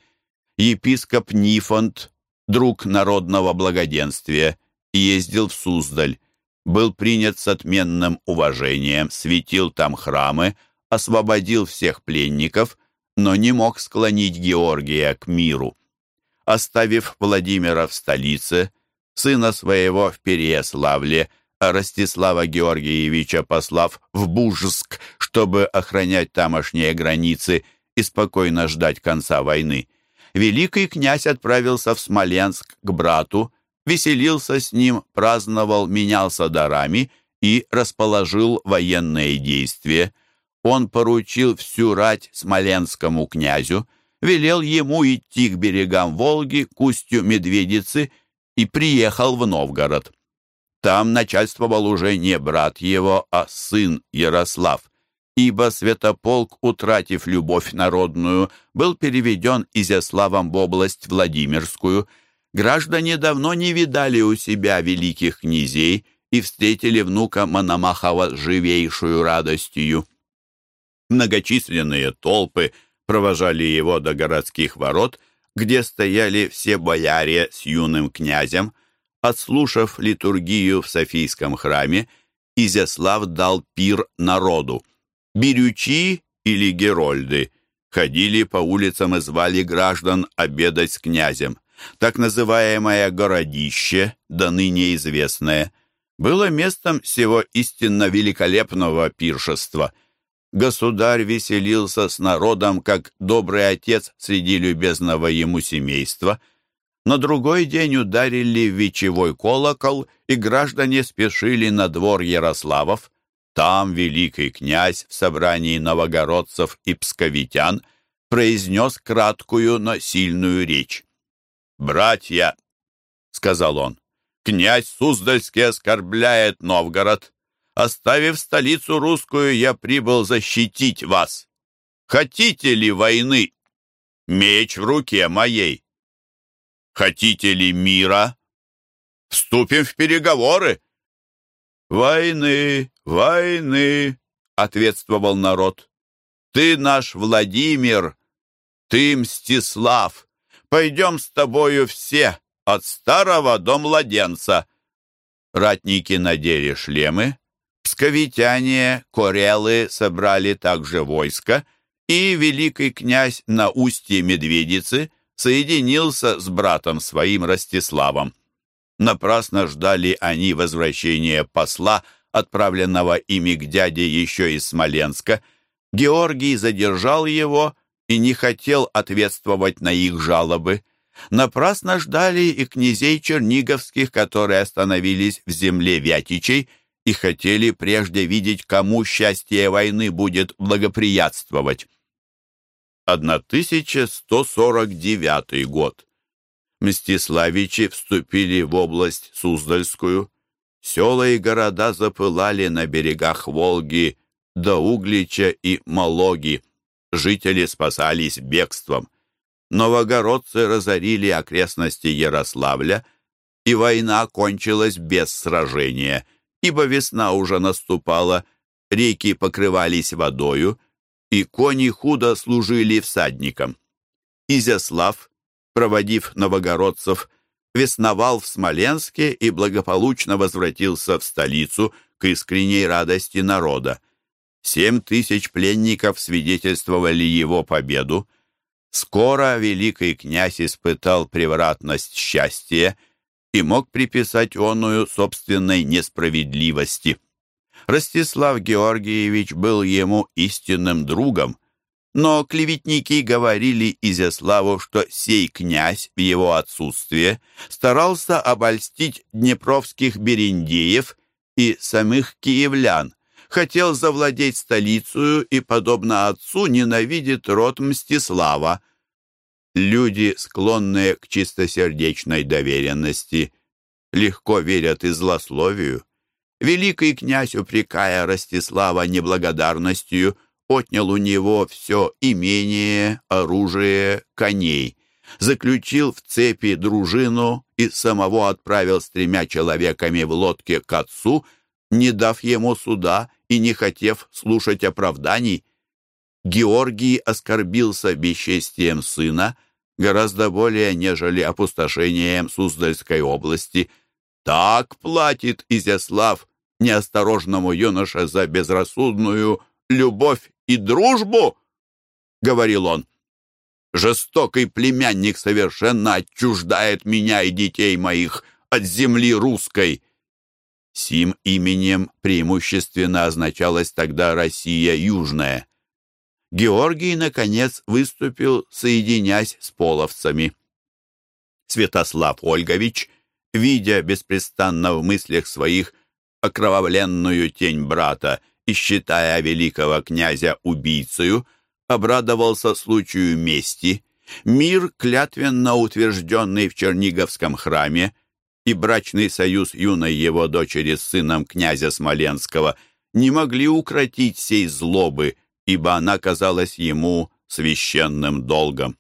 Епископ Нифонт, друг народного благоденствия, ездил в Суздаль, был принят с отменным уважением, светил там храмы, освободил всех пленников, но не мог склонить Георгия к миру. Оставив Владимира в столице, сына своего в Переяславле, Ростислава Георгиевича послав в Бужск, чтобы охранять тамошние границы и спокойно ждать конца войны. Великий князь отправился в Смоленск к брату, веселился с ним, праздновал, менялся дарами и расположил военные действия. Он поручил всю рать смоленскому князю, велел ему идти к берегам Волги, к устью Медведицы и приехал в Новгород. Там начальствовал уже не брат его, а сын Ярослав, ибо Святополк, утратив любовь народную, был переведен Изяславом в область Владимирскую. Граждане давно не видали у себя великих князей и встретили внука Мономахова с живейшую радостью. Многочисленные толпы провожали его до городских ворот где стояли все бояре с юным князем. Отслушав литургию в Софийском храме, Изяслав дал пир народу. Бирючи или герольды ходили по улицам и звали граждан обедать с князем. Так называемое «городище», да ныне известное, было местом всего истинно великолепного пиршества – Государь веселился с народом, как добрый отец среди любезного ему семейства. На другой день ударили вечевой колокол, и граждане спешили на двор Ярославов. Там великий князь в собрании новогородцев и псковитян произнес краткую, но сильную речь. «Братья», — сказал он, — «князь Суздальский оскорбляет Новгород. Оставив столицу русскую, я прибыл защитить вас. Хотите ли войны? Меч в руке моей. Хотите ли мира? Вступим в переговоры. Войны, войны, ответствовал народ. Ты наш Владимир, ты Мстислав. Пойдем с тобою все, от старого до младенца. Ратники надели шлемы, Псковитяне, корелы собрали также войско, и великий князь на устье Медведицы соединился с братом своим Ростиславом. Напрасно ждали они возвращения посла, отправленного ими к дяде еще из Смоленска. Георгий задержал его и не хотел ответствовать на их жалобы. Напрасно ждали и князей черниговских, которые остановились в земле Вятичей и хотели прежде видеть, кому счастье войны будет благоприятствовать. 1149 год. Мстиславичи вступили в область Суздальскую. Села и города запылали на берегах Волги до Углича и Малоги. Жители спасались бегством. Новогородцы разорили окрестности Ярославля, и война кончилась без сражения, ибо весна уже наступала, реки покрывались водою, и кони худо служили всадникам. Изяслав, проводив новогородцев, весновал в Смоленске и благополучно возвратился в столицу к искренней радости народа. Семь тысяч пленников свидетельствовали его победу, Скоро великий князь испытал превратность счастья и мог приписать оную собственной несправедливости. Ростислав Георгиевич был ему истинным другом, но клеветники говорили Изяславу, что сей князь в его отсутствие старался обольстить днепровских берендеев и самых киевлян, хотел завладеть столицей и, подобно отцу, ненавидит род Мстислава. Люди, склонные к чистосердечной доверенности, легко верят и злословию. Великий князь, упрекая Ростислава неблагодарностью, отнял у него все имение, оружие, коней, заключил в цепи дружину и самого отправил с тремя человеками в лодке к отцу, не дав ему суда и не хотев слушать оправданий. Георгий оскорбился бесчестием сына гораздо более, нежели опустошением Суздальской области. Так платит Изяслав неосторожному юноше за безрассудную любовь и дружбу, — говорил он. Жестокий племянник совершенно отчуждает меня и детей моих от земли русской. Сим именем преимущественно означалась тогда Россия Южная. Георгий, наконец, выступил, соединясь с половцами. Святослав Ольгович, видя беспрестанно в мыслях своих окровавленную тень брата и считая великого князя убийцею, обрадовался случаю мести. Мир, клятвенно утвержденный в Черниговском храме, и брачный союз юной его дочери с сыном князя Смоленского не могли укротить сей злобы, ибо она казалась ему священным долгом.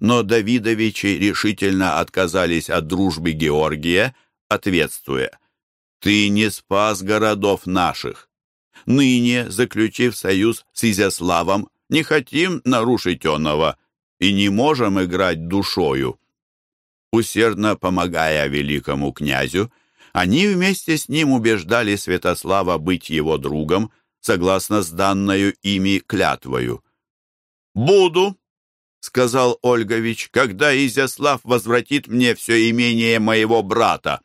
Но Давидовичи решительно отказались от дружбы Георгия, ответствуя, «Ты не спас городов наших. Ныне, заключив союз с Изяславом, не хотим нарушить оного и не можем играть душою усердно помогая великому князю, они вместе с ним убеждали Святослава быть его другом, согласно с данною ими клятвою. «Буду», — сказал Ольгович, — «когда Изяслав возвратит мне все имение моего брата».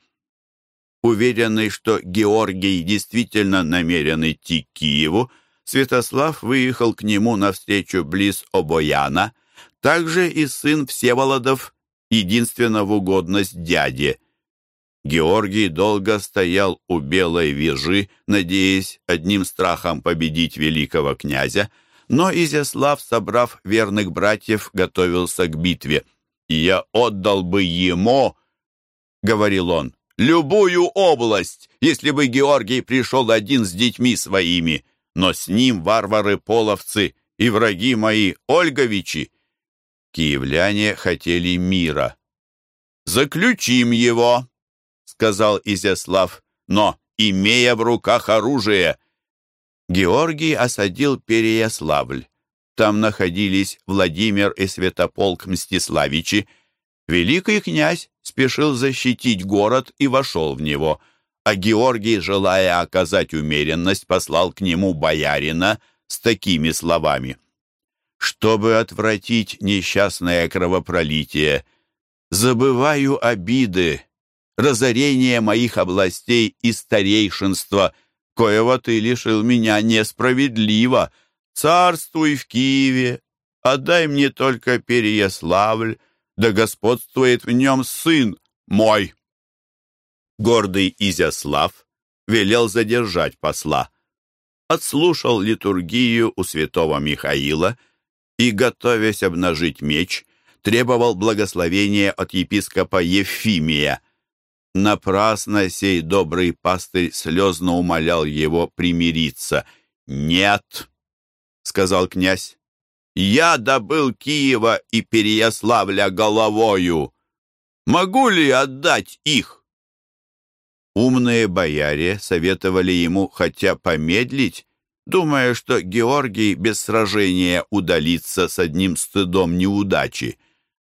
Уверенный, что Георгий действительно намерен идти к Киеву, Святослав выехал к нему навстречу близ Обояна, также и сын Всеволодов единственно в угодность дяде. Георгий долго стоял у белой вежи, надеясь одним страхом победить великого князя, но Изяслав, собрав верных братьев, готовился к битве. «Я отдал бы ему, — говорил он, — любую область, если бы Георгий пришел один с детьми своими, но с ним варвары-половцы и враги мои, Ольговичи, Киевляне хотели мира. «Заключим его», — сказал Изяслав, «но, имея в руках оружие». Георгий осадил Переяславль. Там находились Владимир и Святополк Мстиславичи. Великий князь спешил защитить город и вошел в него, а Георгий, желая оказать умеренность, послал к нему боярина с такими словами. «Чтобы отвратить несчастное кровопролитие, забываю обиды, разорение моих областей и старейшинства, коего ты лишил меня несправедливо. Царствуй в Киеве, отдай мне только Переяславль, да господствует в нем сын мой». Гордый Изяслав велел задержать посла, отслушал литургию у святого Михаила и, готовясь обнажить меч, требовал благословения от епископа Ефимия. Напрасно сей добрый пастырь слезно умолял его примириться. «Нет», — сказал князь, — «я добыл Киева и Переяславля головою. Могу ли отдать их?» Умные бояре советовали ему хотя помедлить, думая, что Георгий без сражения удалится с одним стыдом неудачи.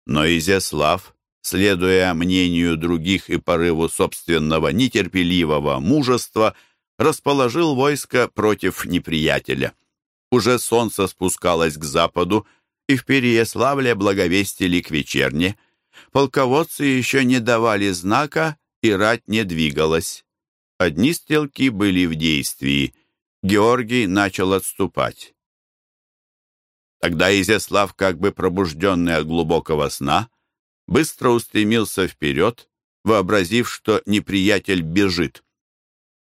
Но Изяслав, следуя мнению других и порыву собственного нетерпеливого мужества, расположил войско против неприятеля. Уже солнце спускалось к западу, и в Переяславле благовестили к вечерне. Полководцы еще не давали знака, и рать не двигалась. Одни стрелки были в действии. Георгий начал отступать. Тогда Изяслав, как бы пробужденный от глубокого сна, быстро устремился вперед, вообразив, что неприятель бежит.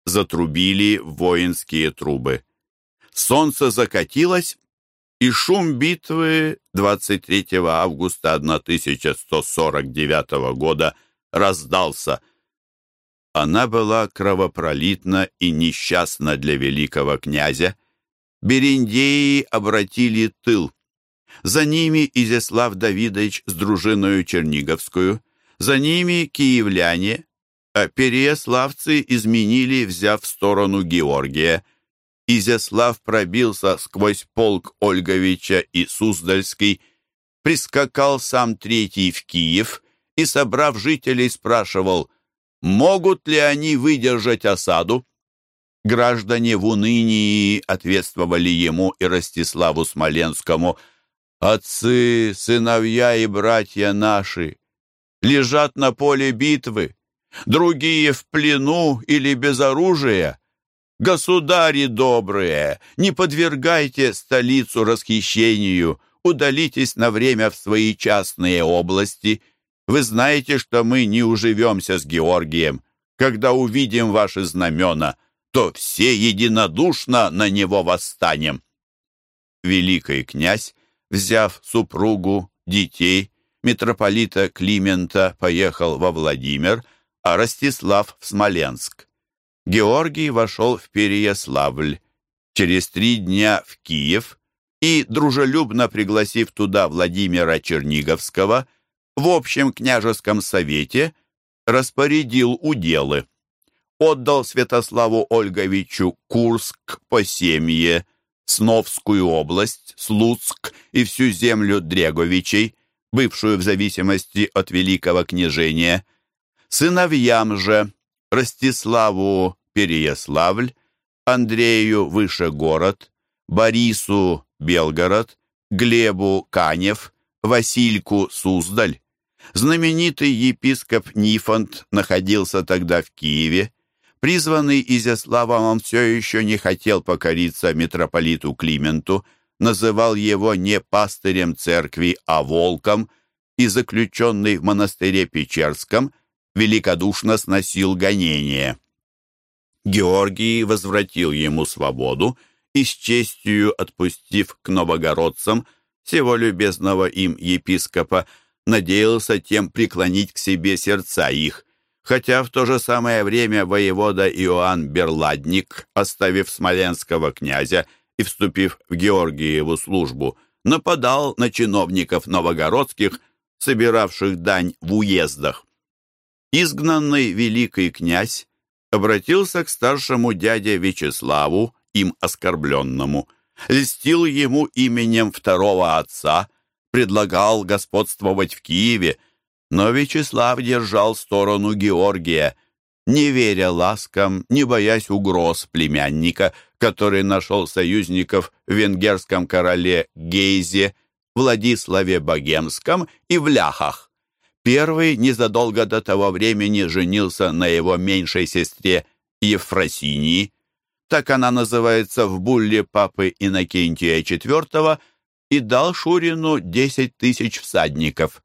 Затрубили воинские трубы. Солнце закатилось, и шум битвы 23 августа 1149 года раздался – она была кровопролитна и несчастна для великого князя. Берендеи обратили тыл. За ними Изяслав Давидович с дружиною Черниговскую, за ними киевляне, а переяславцы изменили, взяв в сторону Георгия. Изяслав пробился сквозь полк Ольговича и Суздальский, прискакал сам третий в Киев и, собрав жителей, спрашивал – Могут ли они выдержать осаду? Граждане в унынии ответствовали ему и Ростиславу Смоленскому. «Отцы, сыновья и братья наши лежат на поле битвы, другие в плену или без оружия. Государи добрые, не подвергайте столицу расхищению, удалитесь на время в свои частные области» Вы знаете, что мы не уживемся с Георгием. Когда увидим ваши знамена, то все единодушно на него восстанем». Великий князь, взяв супругу, детей, митрополита Климента поехал во Владимир, а Ростислав в Смоленск. Георгий вошел в Переяславль, через три дня в Киев и, дружелюбно пригласив туда Владимира Черниговского, в общем княжеском совете распорядил уделы. Отдал Святославу Ольговичу Курск, Посемье, Сновскую область, Слуцк и всю землю Дреговичей, бывшую в зависимости от Великого княжения. Сыновьям же Ростиславу Переяславль, Андрею Вышегород, Борису Белгород, Глебу Канев, Васильку Суздаль. Знаменитый епископ Нифонт находился тогда в Киеве. Призванный Изяславом он все еще не хотел покориться митрополиту Клименту, называл его не пастырем церкви, а волком, и заключенный в монастыре Печерском великодушно сносил гонения. Георгий возвратил ему свободу и с честью отпустив к новогородцам всего любезного им епископа, надеялся тем преклонить к себе сердца их, хотя в то же самое время воевода Иоанн Берладник, оставив смоленского князя и вступив в Георгиеву службу, нападал на чиновников новогородских, собиравших дань в уездах. Изгнанный великий князь обратился к старшему дяде Вячеславу, им оскорбленному, льстил ему именем второго отца – предлагал господствовать в Киеве, но Вячеслав держал сторону Георгия. не веря ласкам, не боясь угроз племянника, который нашел союзников в венгерском короле Гейзе, Владиславе Богемском и в Ляхах. Первый незадолго до того времени женился на его меньшей сестре Ефросинии, так она называется в булле папы Иннокентия IV, и дал Шурину 10 тысяч всадников.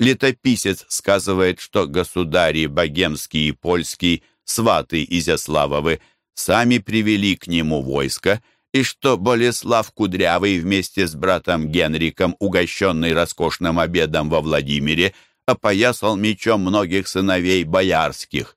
Летописец сказывает, что государи богемский и польский, сваты Изяславовы, сами привели к нему войско, и что Болеслав Кудрявый вместе с братом Генриком, угощенный роскошным обедом во Владимире, опоясал мечом многих сыновей боярских.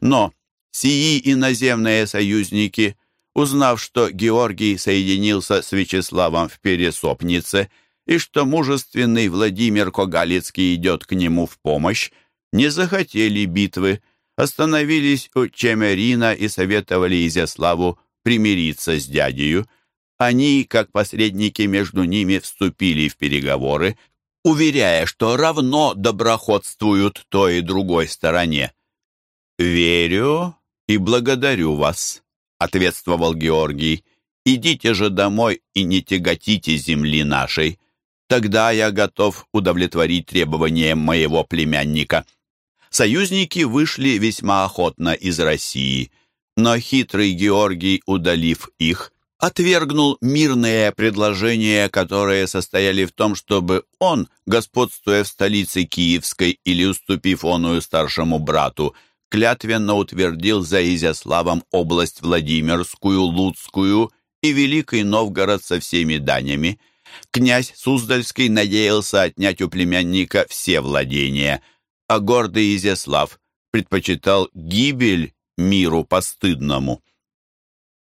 Но сии иноземные союзники, узнав, что Георгий соединился с Вячеславом в Пересопнице и что мужественный Владимир Когалицкий идет к нему в помощь, не захотели битвы, остановились у Чемерина и советовали Изяславу примириться с дядею. Они, как посредники между ними, вступили в переговоры, уверяя, что равно доброходствуют той и другой стороне. «Верю и благодарю вас», — ответствовал Георгий. «Идите же домой и не тяготите земли нашей. Тогда я готов удовлетворить требованиям моего племянника». Союзники вышли весьма охотно из России, но хитрый Георгий, удалив их, отвергнул мирные предложения, которые состояли в том, чтобы он, господствуя в столице Киевской или уступив оную старшему брату, клятвенно утвердил за Изяславом область Владимирскую, Луцкую и Великий Новгород со всеми данями. Князь Суздальский надеялся отнять у племянника все владения, а гордый Изяслав предпочитал гибель миру постыдному.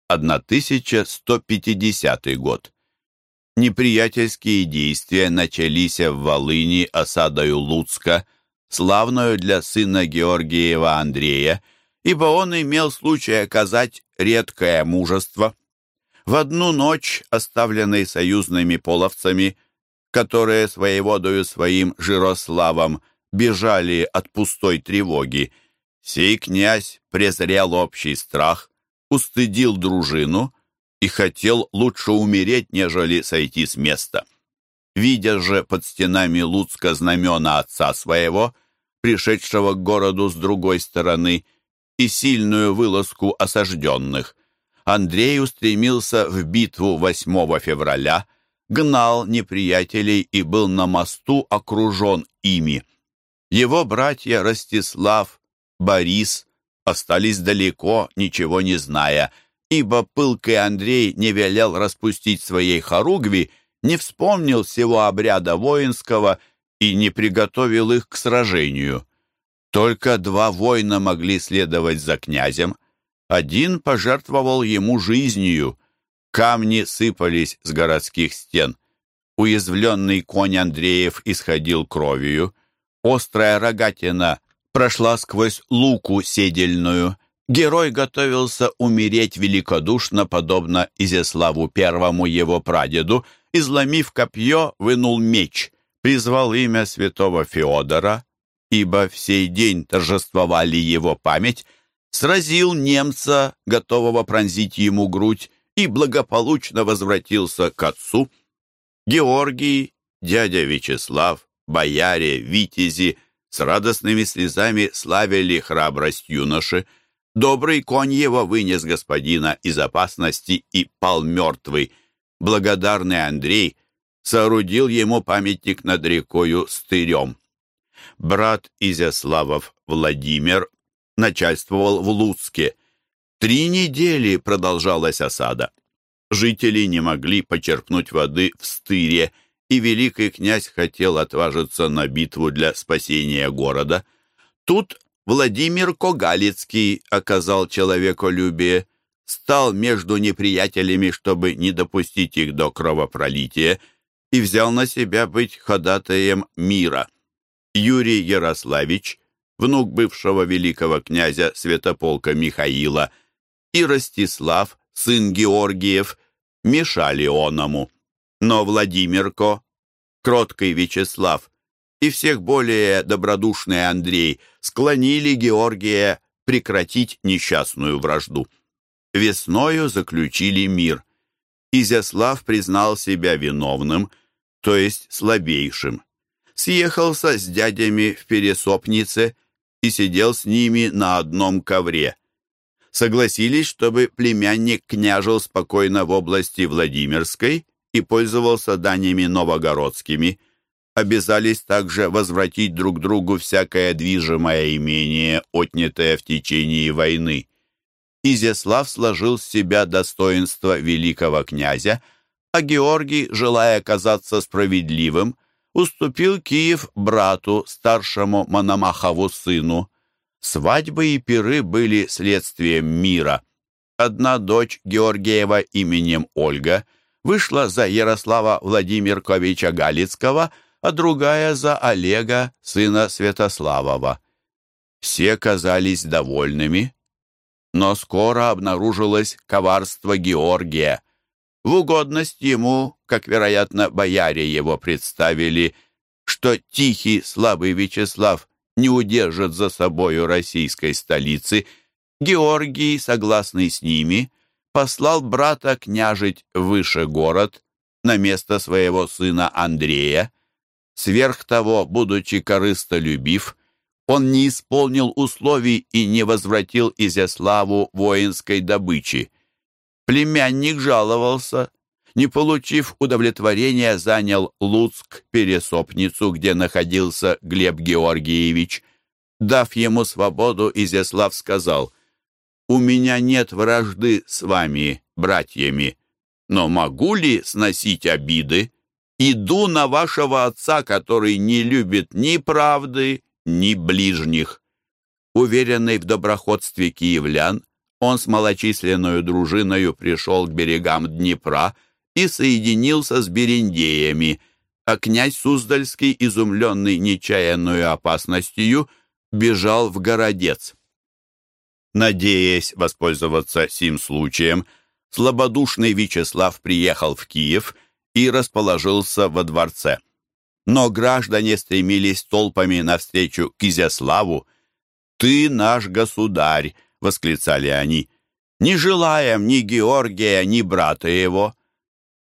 1150 год. Неприятельские действия начались в Волыни осадою Луцка, славную для сына Георгиева Андрея, ибо он имел случай оказать редкое мужество. В одну ночь, оставленной союзными половцами, которые своей водою своим Жирославом бежали от пустой тревоги, сей князь презрел общий страх, устыдил дружину и хотел лучше умереть, нежели сойти с места. Видя же под стенами Луцка знамена отца своего, пришедшего к городу с другой стороны, и сильную вылазку осажденных, Андрей устремился в битву 8 февраля, гнал неприятелей и был на мосту окружен ими. Его братья Ростислав, Борис, остались далеко, ничего не зная, ибо пылкий Андрей не велел распустить своей хоругви, не вспомнил всего обряда воинского и не приготовил их к сражению. Только два воина могли следовать за князем. Один пожертвовал ему жизнью. Камни сыпались с городских стен. Уязвленный конь Андреев исходил кровью. Острая рогатина прошла сквозь луку седельную. Герой готовился умереть великодушно, подобно Изяславу Первому его прадеду, изломив копье, вынул меч, призвал имя святого Феодора, ибо в сей день торжествовали его память, сразил немца, готового пронзить ему грудь, и благополучно возвратился к отцу. Георгий, дядя Вячеслав, бояре, витязи — с радостными слезами славили храбрость юноши. Добрый конь его вынес господина из опасности и пал мертвый. Благодарный Андрей соорудил ему памятник над рекою Стырем. Брат Изяславов Владимир начальствовал в Луцке. Три недели продолжалась осада. Жители не могли почерпнуть воды в Стыре, и великий князь хотел отважиться на битву для спасения города. Тут Владимир Когалицкий оказал человеколюбие, стал между неприятелями, чтобы не допустить их до кровопролития, и взял на себя быть ходатаем мира. Юрий Ярославич, внук бывшего великого князя Святополка Михаила, и Ростислав, сын Георгиев, мешали оному. Но Владимирко, кроткий Вячеслав и всех более добродушный Андрей склонили Георгия прекратить несчастную вражду. Весною заключили мир. Изяслав признал себя виновным, то есть слабейшим. Съехался с дядями в Пересопнице и сидел с ними на одном ковре. Согласились, чтобы племянник княжил спокойно в области Владимирской и пользовался данями новогородскими. Обязались также возвратить друг другу всякое движимое имение, отнятое в течение войны. Изяслав сложил с себя достоинство великого князя, а Георгий, желая казаться справедливым, уступил Киев брату, старшему Мономахову сыну. Свадьбы и пиры были следствием мира. Одна дочь Георгиева именем Ольга вышла за Ярослава Владимирковича Галицкого, а другая за Олега, сына Святославова. Все казались довольными, но скоро обнаружилось коварство Георгия. В угодность ему, как, вероятно, бояре его представили, что тихий, слабый Вячеслав не удержит за собою российской столицы, Георгий, согласный с ними, послал брата княжить выше город на место своего сына Андрея. Сверх того, будучи корыстолюбив, он не исполнил условий и не возвратил Изяславу воинской добычи. Племянник жаловался, не получив удовлетворения, занял Луцк, Пересопницу, где находился Глеб Георгиевич. Дав ему свободу, Изяслав сказал, «У меня нет вражды с вами, братьями, но могу ли сносить обиды? Иду на вашего отца, который не любит ни правды, ни ближних». Уверенный в доброходстве киевлян, он с малочисленную дружиною пришел к берегам Днепра и соединился с берендеями, а князь Суздальский, изумленный нечаянную опасностью, бежал в городец. Надеясь воспользоваться сим случаем, слабодушный Вячеслав приехал в Киев и расположился во дворце. Но граждане стремились толпами навстречу к Изяславу. «Ты наш государь!» — восклицали они. «Не желаем ни Георгия, ни брата его».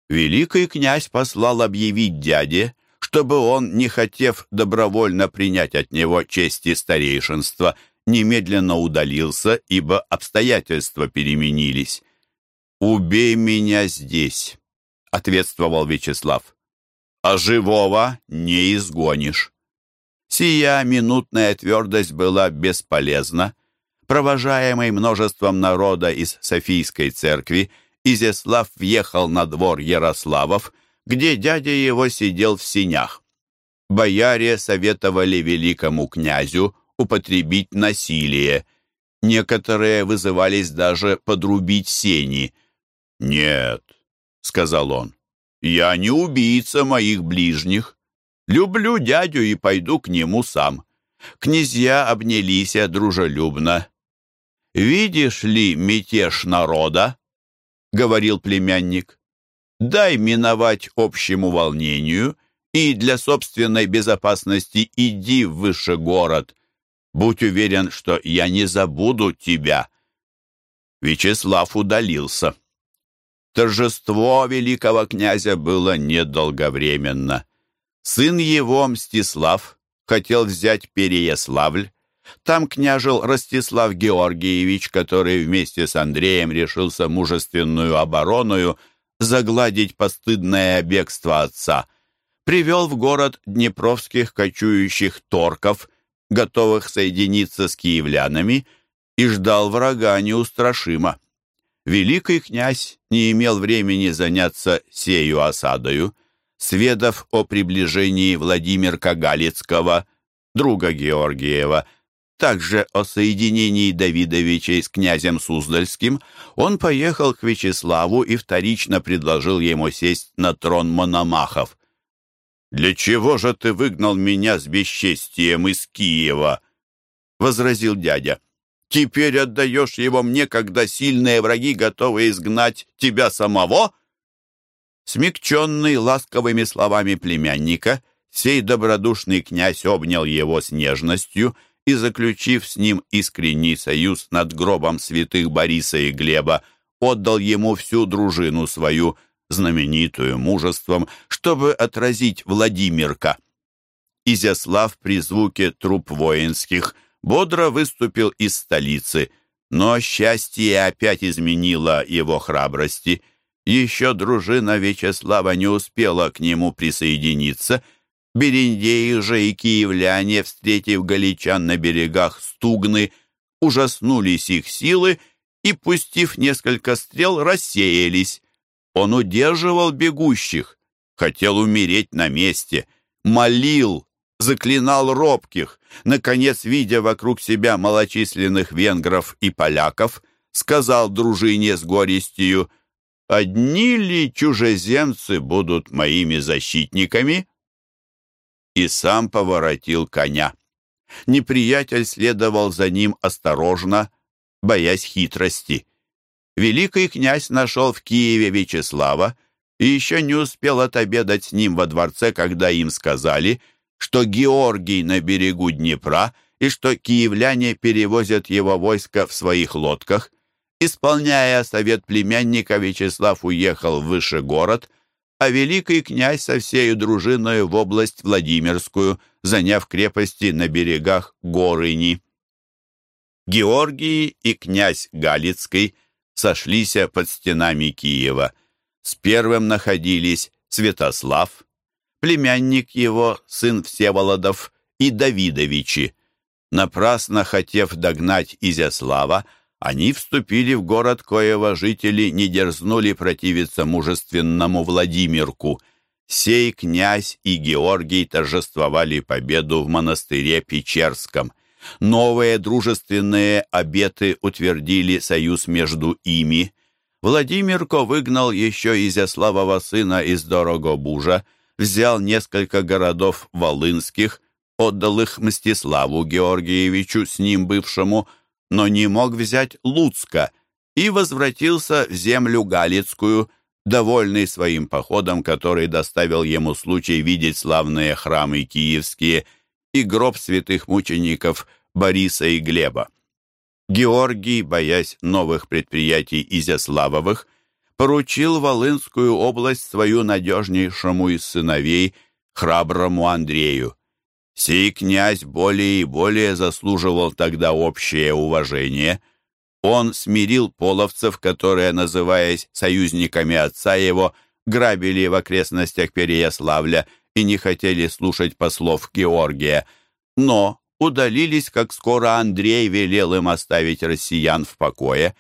Великий князь послал объявить дяде, чтобы он, не хотев добровольно принять от него чести старейшинства, немедленно удалился, ибо обстоятельства переменились. «Убей меня здесь», — ответствовал Вячеслав. «А живого не изгонишь». Сия минутная твердость была бесполезна, Провожаемый множеством народа из Софийской церкви, Изяслав въехал на двор Ярославов, где дядя его сидел в синях. Бояре советовали великому князю употребить насилие. Некоторые вызывались даже подрубить сени. «Нет», — сказал он, — «я не убийца моих ближних. Люблю дядю и пойду к нему сам». Князья обнялись дружелюбно, «Видишь ли мятеж народа?» — говорил племянник. «Дай миновать общему волнению и для собственной безопасности иди в высший город. Будь уверен, что я не забуду тебя». Вячеслав удалился. Торжество великого князя было недолговременно. Сын его, Мстислав, хотел взять Переяславль, там княжил Ростислав Георгиевич, который вместе с Андреем решился мужественную обороную загладить постыдное бегство отца. Привел в город днепровских кочующих торков, готовых соединиться с киевлянами, и ждал врага неустрашимо. Великий князь не имел времени заняться сею осадою. Сведав о приближении Владимира Галицкого, друга Георгиева, также о соединении Давидовичей с князем Суздальским, он поехал к Вячеславу и вторично предложил ему сесть на трон Мономахов. «Для чего же ты выгнал меня с бесчестием из Киева?» — возразил дядя. «Теперь отдаешь его мне, когда сильные враги готовы изгнать тебя самого?» Смягченный ласковыми словами племянника, сей добродушный князь обнял его с нежностью — и, заключив с ним искренний союз над гробом святых Бориса и Глеба, отдал ему всю дружину свою, знаменитую мужеством, чтобы отразить Владимирка. Изяслав при звуке труп воинских бодро выступил из столицы, но счастье опять изменило его храбрости. Еще дружина Вячеслава не успела к нему присоединиться. Берендеи же и киевляне, встретив галичан на берегах Стугны, ужаснулись их силы и, пустив несколько стрел, рассеялись. Он удерживал бегущих, хотел умереть на месте, молил, заклинал робких, наконец, видя вокруг себя малочисленных венгров и поляков, сказал дружине с горестью, «Одни ли чужеземцы будут моими защитниками?» И сам поворотил коня. Неприятель следовал за ним осторожно, боясь хитрости. Великий князь нашел в Киеве Вячеслава и еще не успел отобедать с ним во дворце, когда им сказали, что Георгий на берегу Днепра и что киевляне перевозят его войско в своих лодках. Исполняя совет племянника, Вячеслав уехал в Вышегород, а великий князь со всей дружиной в область Владимирскую, заняв крепости на берегах Горыни. Георгий и князь Галицкий – сошлись под стенами Киева. С первым находились Святослав, племянник его, сын Всеволодов, и Давидовичи. Напрасно хотев догнать Изяслава, они вступили в город, коего жители не дерзнули противиться мужественному Владимирку. Сей князь и Георгий торжествовали победу в монастыре Печерском – Новые дружественные обеты утвердили союз между ими. Владимирко выгнал еще Изяславова сына из Дорогобужа, взял несколько городов волынских, отдал их Мстиславу Георгиевичу, с ним бывшему, но не мог взять Луцка, и возвратился в землю Галицкую, довольный своим походом, который доставил ему случай видеть славные храмы киевские – и гроб святых мучеников Бориса и Глеба. Георгий, боясь новых предприятий Изяславовых, поручил Волынскую область свою надежнейшему из сыновей, храброму Андрею. Сей князь более и более заслуживал тогда общее уважение. Он смирил половцев, которые, называясь союзниками отца его, грабили в окрестностях Переяславля и не хотели слушать послов Георгия, но удалились, как скоро Андрей велел им оставить россиян в покое.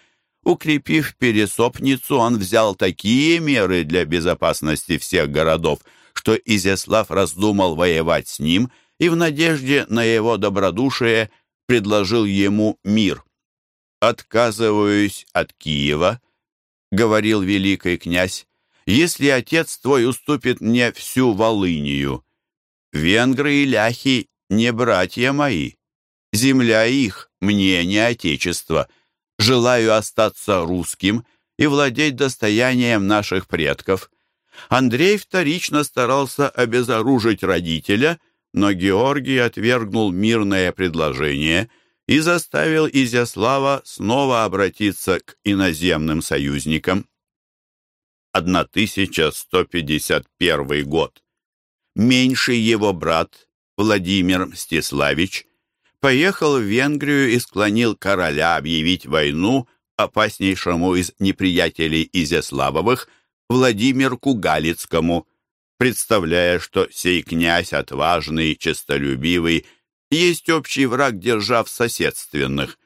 Укрепив пересопницу, он взял такие меры для безопасности всех городов, что Изяслав раздумал воевать с ним и в надежде на его добродушие предложил ему мир. «Отказываюсь от Киева», — говорил великий князь, если отец твой уступит мне всю Волынию. Венгры и ляхи не братья мои. Земля их мне не отечество. Желаю остаться русским и владеть достоянием наших предков. Андрей вторично старался обезоружить родителя, но Георгий отвергнул мирное предложение и заставил Изяслава снова обратиться к иноземным союзникам. 1151 год. Меньший его брат, Владимир Мстиславич, поехал в Венгрию и склонил короля объявить войну опаснейшему из неприятелей Изяславовых, Владимирку Галицкому, представляя, что сей князь отважный, честолюбивый, есть общий враг держав соседственных.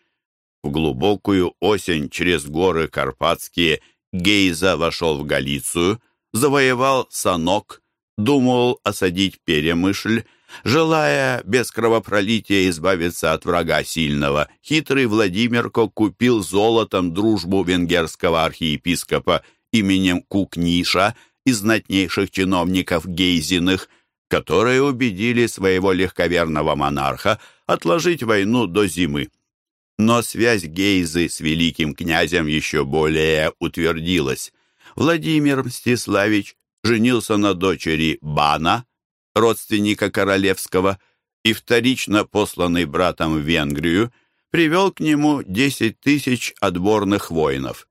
В глубокую осень через горы Карпатские – Гейза вошел в Галицию, завоевал Санок, думал осадить Перемышль, Желая без кровопролития избавиться от врага сильного, хитрый Владимирко купил золотом дружбу венгерского архиепископа именем Кукниша и знатнейших чиновников Гейзиных, которые убедили своего легковерного монарха отложить войну до зимы. Но связь Гейзы с великим князем еще более утвердилась. Владимир Мстиславич женился на дочери Бана, родственника королевского, и вторично посланный братом в Венгрию, привел к нему десять тысяч отборных воинов.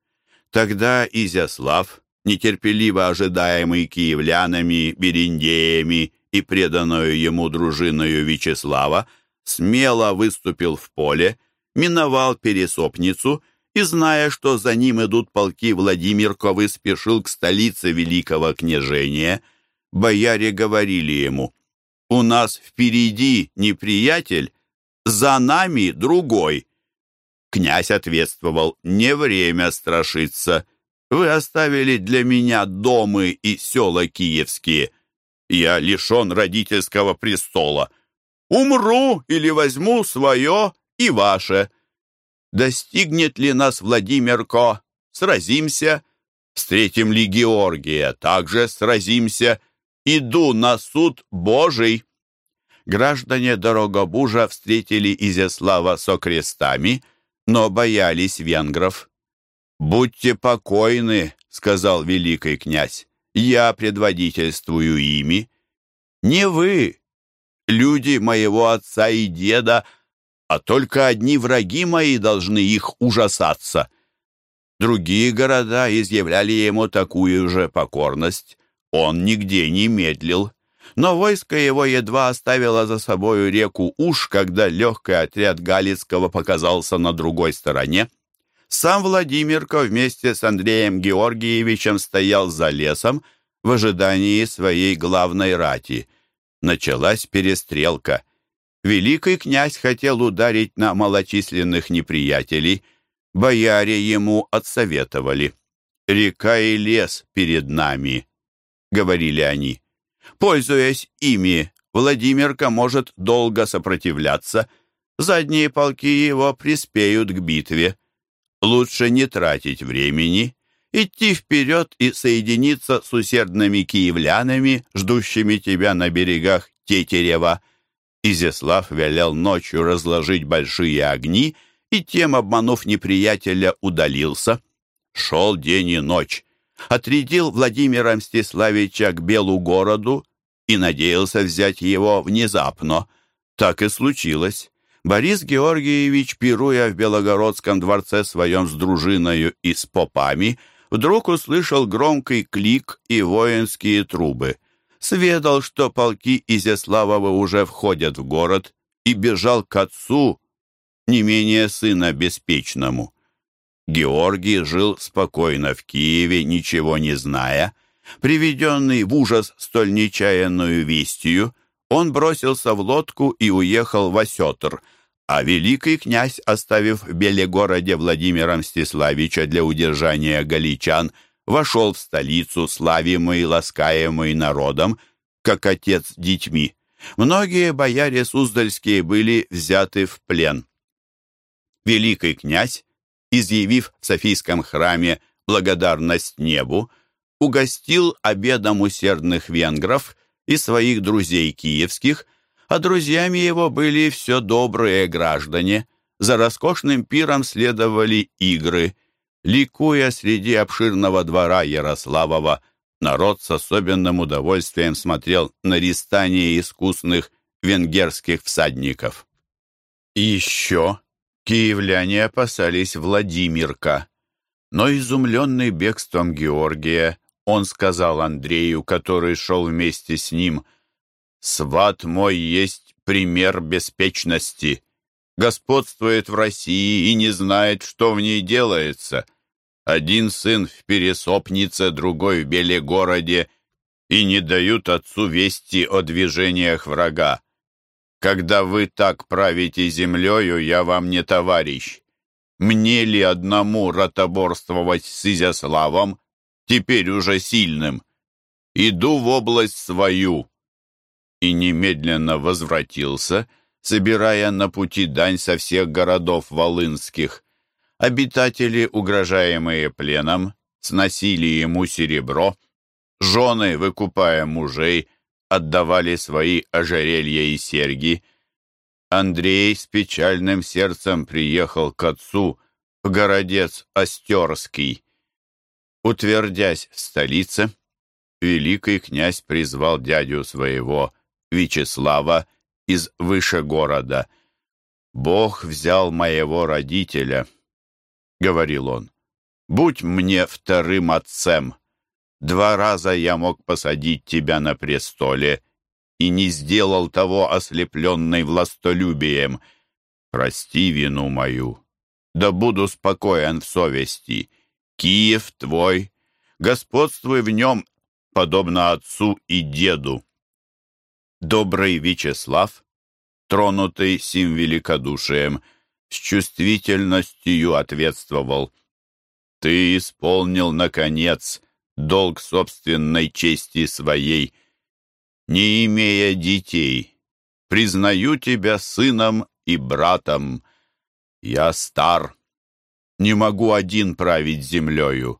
Тогда Изяслав, нетерпеливо ожидаемый киевлянами, бериндеями и преданную ему дружиною Вячеслава, смело выступил в поле, миновал Пересопницу и, зная, что за ним идут полки Владимирковы, спешил к столице Великого княжения. Бояре говорили ему, «У нас впереди неприятель, за нами другой». Князь ответствовал, «Не время страшиться. Вы оставили для меня домы и села киевские. Я лишен родительского престола. Умру или возьму свое и ваше. Достигнет ли нас Владимирко? Сразимся. Встретим ли Георгия? Также сразимся. Иду на суд Божий. Граждане Дорогобужа встретили Изяслава со крестами, но боялись венгров. «Будьте покойны», — сказал великий князь, — «я предводительствую ими». «Не вы, люди моего отца и деда, а только одни враги мои должны их ужасаться. Другие города изъявляли ему такую же покорность. Он нигде не медлил. Но войско его едва оставило за собою реку Уж, когда легкий отряд Галицкого показался на другой стороне. Сам Владимирко вместе с Андреем Георгиевичем стоял за лесом в ожидании своей главной рати. Началась перестрелка. Великий князь хотел ударить на малочисленных неприятелей. Бояре ему отсоветовали. «Река и лес перед нами», — говорили они. «Пользуясь ими, Владимирка может долго сопротивляться. Задние полки его приспеют к битве. Лучше не тратить времени, идти вперед и соединиться с усердными киевлянами, ждущими тебя на берегах Тетерева». Изяслав велел ночью разложить большие огни и тем, обманув неприятеля, удалился. Шел день и ночь. Отрядил Владимира Мстиславича к Белу городу и надеялся взять его внезапно. Так и случилось. Борис Георгиевич, пируя в Белогородском дворце своем с дружиною и с попами, вдруг услышал громкий клик и воинские трубы сведал, что полки Изяславова уже входят в город, и бежал к отцу, не менее сына беспечному. Георгий жил спокойно в Киеве, ничего не зная. Приведенный в ужас столь нечаянную вестью, он бросился в лодку и уехал в Осетр, а великий князь, оставив в Белегороде Владимира Мстиславича для удержания галичан, вошел в столицу, славимый, ласкаемый народом, как отец детьми. Многие бояре суздальские были взяты в плен. Великий князь, изъявив в Софийском храме благодарность небу, угостил обедом усердных венгров и своих друзей киевских, а друзьями его были все добрые граждане. За роскошным пиром следовали игры – Ликуя среди обширного двора Ярославова, народ с особенным удовольствием смотрел на ристание искусных венгерских всадников. еще киевляне опасались Владимирка, но изумленный бегством Георгия, он сказал Андрею, который шел вместе с ним, «Сват мой есть пример беспечности, господствует в России и не знает, что в ней делается». Один сын в Пересопнице, другой в Белегороде, и не дают отцу вести о движениях врага. Когда вы так правите землею, я вам не товарищ. Мне ли одному ротоборствовать с Изяславом, теперь уже сильным? Иду в область свою». И немедленно возвратился, собирая на пути дань со всех городов волынских. Обитатели, угрожаемые пленом, сносили ему серебро, жены, выкупая мужей, отдавали свои ожерелья и серьги. Андрей с печальным сердцем приехал к отцу в городец Остерский. Утвердясь в столице, великий князь призвал дядю своего, Вячеслава, из выше города. «Бог взял моего родителя», — говорил он. «Будь мне вторым отцем. Два раза я мог посадить тебя на престоле и не сделал того ослепленной властолюбием. Прости вину мою, да буду спокоен в совести. Киев твой, господствуй в нем, подобно отцу и деду. Добрый Вячеслав, тронутый сим великодушием, с чувствительностью ответствовал. «Ты исполнил, наконец, долг собственной чести своей, не имея детей. Признаю тебя сыном и братом. Я стар, не могу один править землею.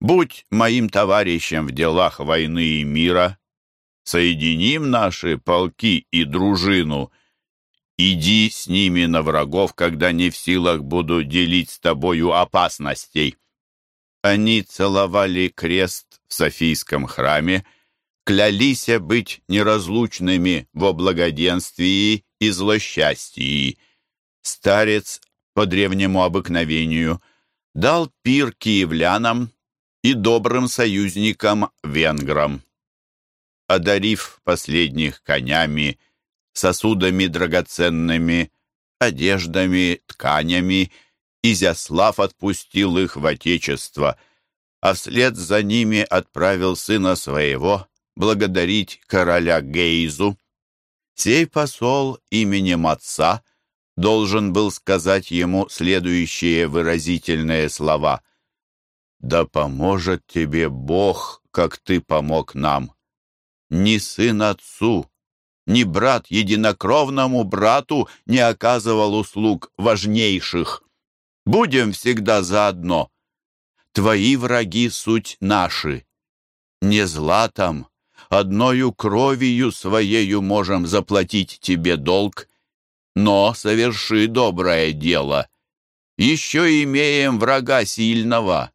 Будь моим товарищем в делах войны и мира, соединим наши полки и дружину. Иди с ними на врагов, когда не в силах буду делить с тобою опасностей». Они целовали крест в Софийском храме, клялись быть неразлучными во благоденствии и злосчастье. Старец по древнему обыкновению дал пир киевлянам и добрым союзникам венграм. Одарив последних конями, сосудами драгоценными, одеждами, тканями, Изяслав отпустил их в отечество, а вслед за ними отправил сына своего благодарить короля Гейзу. Сей посол именем отца должен был сказать ему следующие выразительные слова. «Да поможет тебе Бог, как ты помог нам. Ни сын отцу, ни брат единокровному брату не оказывал услуг важнейших. Будем всегда заодно. Твои враги суть наши. Не златом, одною кровью своею можем заплатить тебе долг, но соверши доброе дело. Еще имеем врага сильного,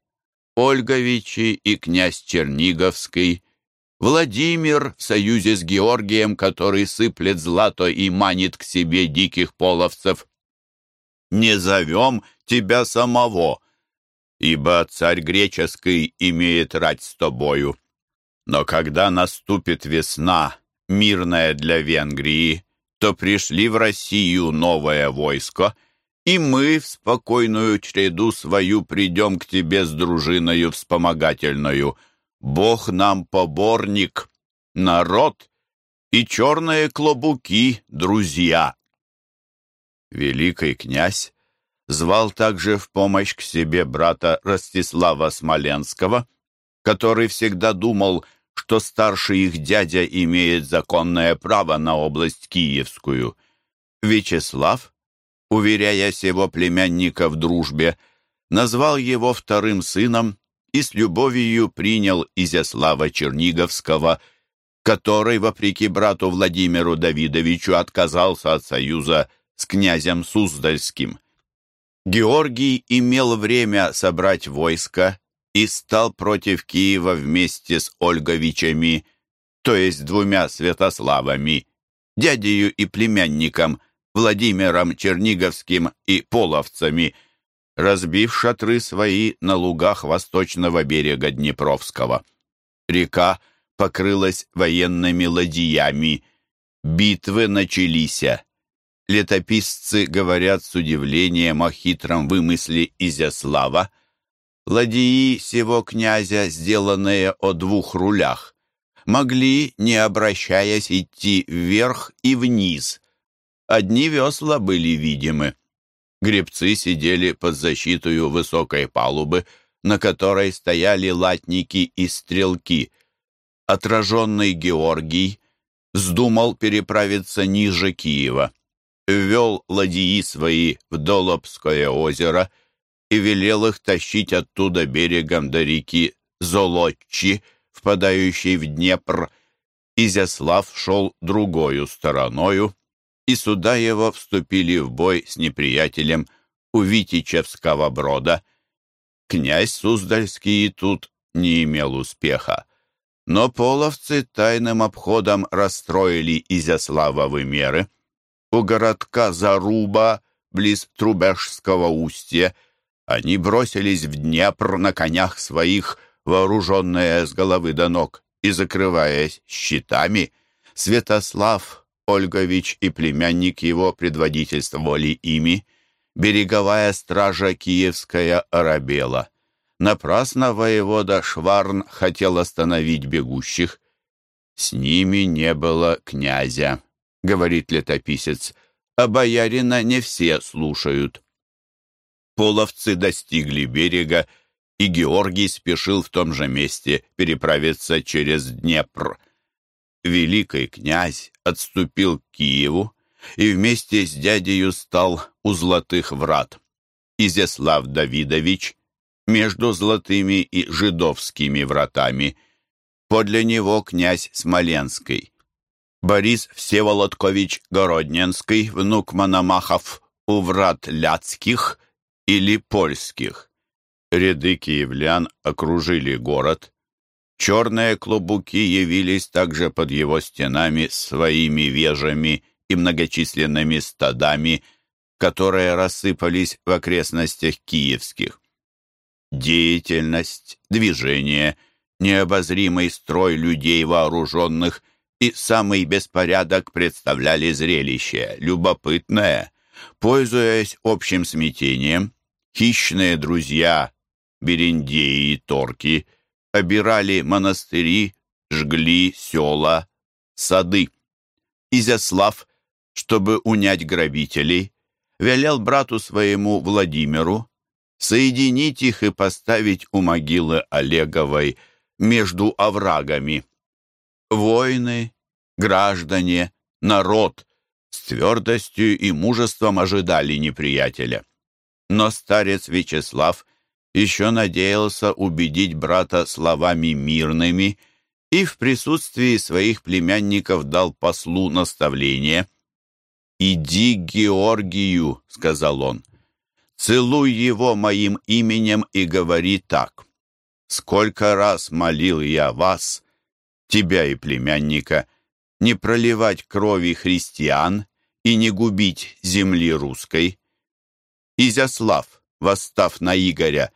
Ольговичи и князь Черниговский, Владимир в союзе с Георгием, который сыплет злато и манит к себе диких половцев. Не зовем тебя самого, ибо царь греческий имеет рать с тобою. Но когда наступит весна, мирная для Венгрии, то пришли в Россию новое войско, и мы в спокойную череду свою придем к тебе с дружиною вспомогательную. Бог нам поборник, народ и черные клобуки, друзья. Великий князь звал также в помощь к себе брата Ростислава Смоленского, который всегда думал, что старший их дядя имеет законное право на область Киевскую. Вячеслав, уверяя сего племянника в дружбе, назвал его вторым сыном и с любовью принял Изяслава Черниговского, который, вопреки брату Владимиру Давидовичу, отказался от союза с князем Суздальским. Георгий имел время собрать войско и стал против Киева вместе с Ольговичами, то есть двумя Святославами, дядею и племянником Владимиром Черниговским и Половцами, разбив шатры свои на лугах восточного берега Днепровского. Река покрылась военными ладьями, битвы начались. Летописцы говорят с удивлением о хитром вымысле Изяслава. Ладьи сего князя, сделанные о двух рулях, могли, не обращаясь, идти вверх и вниз. Одни весла были видимы. Гребцы сидели под защитой высокой палубы, на которой стояли латники и стрелки. Отраженный Георгий вздумал переправиться ниже Киева ввел ладьи свои в Долобское озеро и велел их тащить оттуда берегом до реки Золотчи, впадающей в Днепр. Изяслав шел другою стороною, и суда его вступили в бой с неприятелем у Витичевского брода. Князь Суздальский тут не имел успеха, но половцы тайным обходом расстроили Изяславовы меры — у городка Заруба, близ Трубежского устья, они бросились в Днепр на конях своих, вооруженные с головы до ног и закрываясь щитами. Святослав, Ольгович и племянник его предводительствовали ими. Береговая стража Киевская оробела. Напрасно воевода Шварн хотел остановить бегущих. «С ними не было князя», — говорит летописец, — «а боярина не все слушают». Половцы достигли берега, и Георгий спешил в том же месте переправиться через Днепр. Великий князь отступил к Киеву и вместе с дядею стал у Золотых Врат. Изяслав Давидович между Золотыми и Жидовскими вратами, подле него князь Смоленский. Борис Всеволодкович Городненский, внук Мономахов, у врат Ляцких или Польских. Ряды киевлян окружили город. Черные клубуки явились также под его стенами своими вежами и многочисленными стадами, которые рассыпались в окрестностях киевских. Деятельность, движение, необозримый строй людей вооруженных и самый беспорядок представляли зрелище, любопытное. Пользуясь общим смятением, хищные друзья, берендеи и торки, обирали монастыри, жгли села, сады. Изяслав, чтобы унять грабителей, велел брату своему Владимиру соединить их и поставить у могилы Олеговой между оврагами. Воины, граждане, народ с твердостью и мужеством ожидали неприятеля. Но старец Вячеслав еще надеялся убедить брата словами мирными и в присутствии своих племянников дал послу наставление. «Иди к Георгию», — сказал он, — «целуй его моим именем и говори так. Сколько раз молил я вас, тебя и племянника, не проливать крови христиан и не губить земли русской. Изяслав, восстав на Игоря,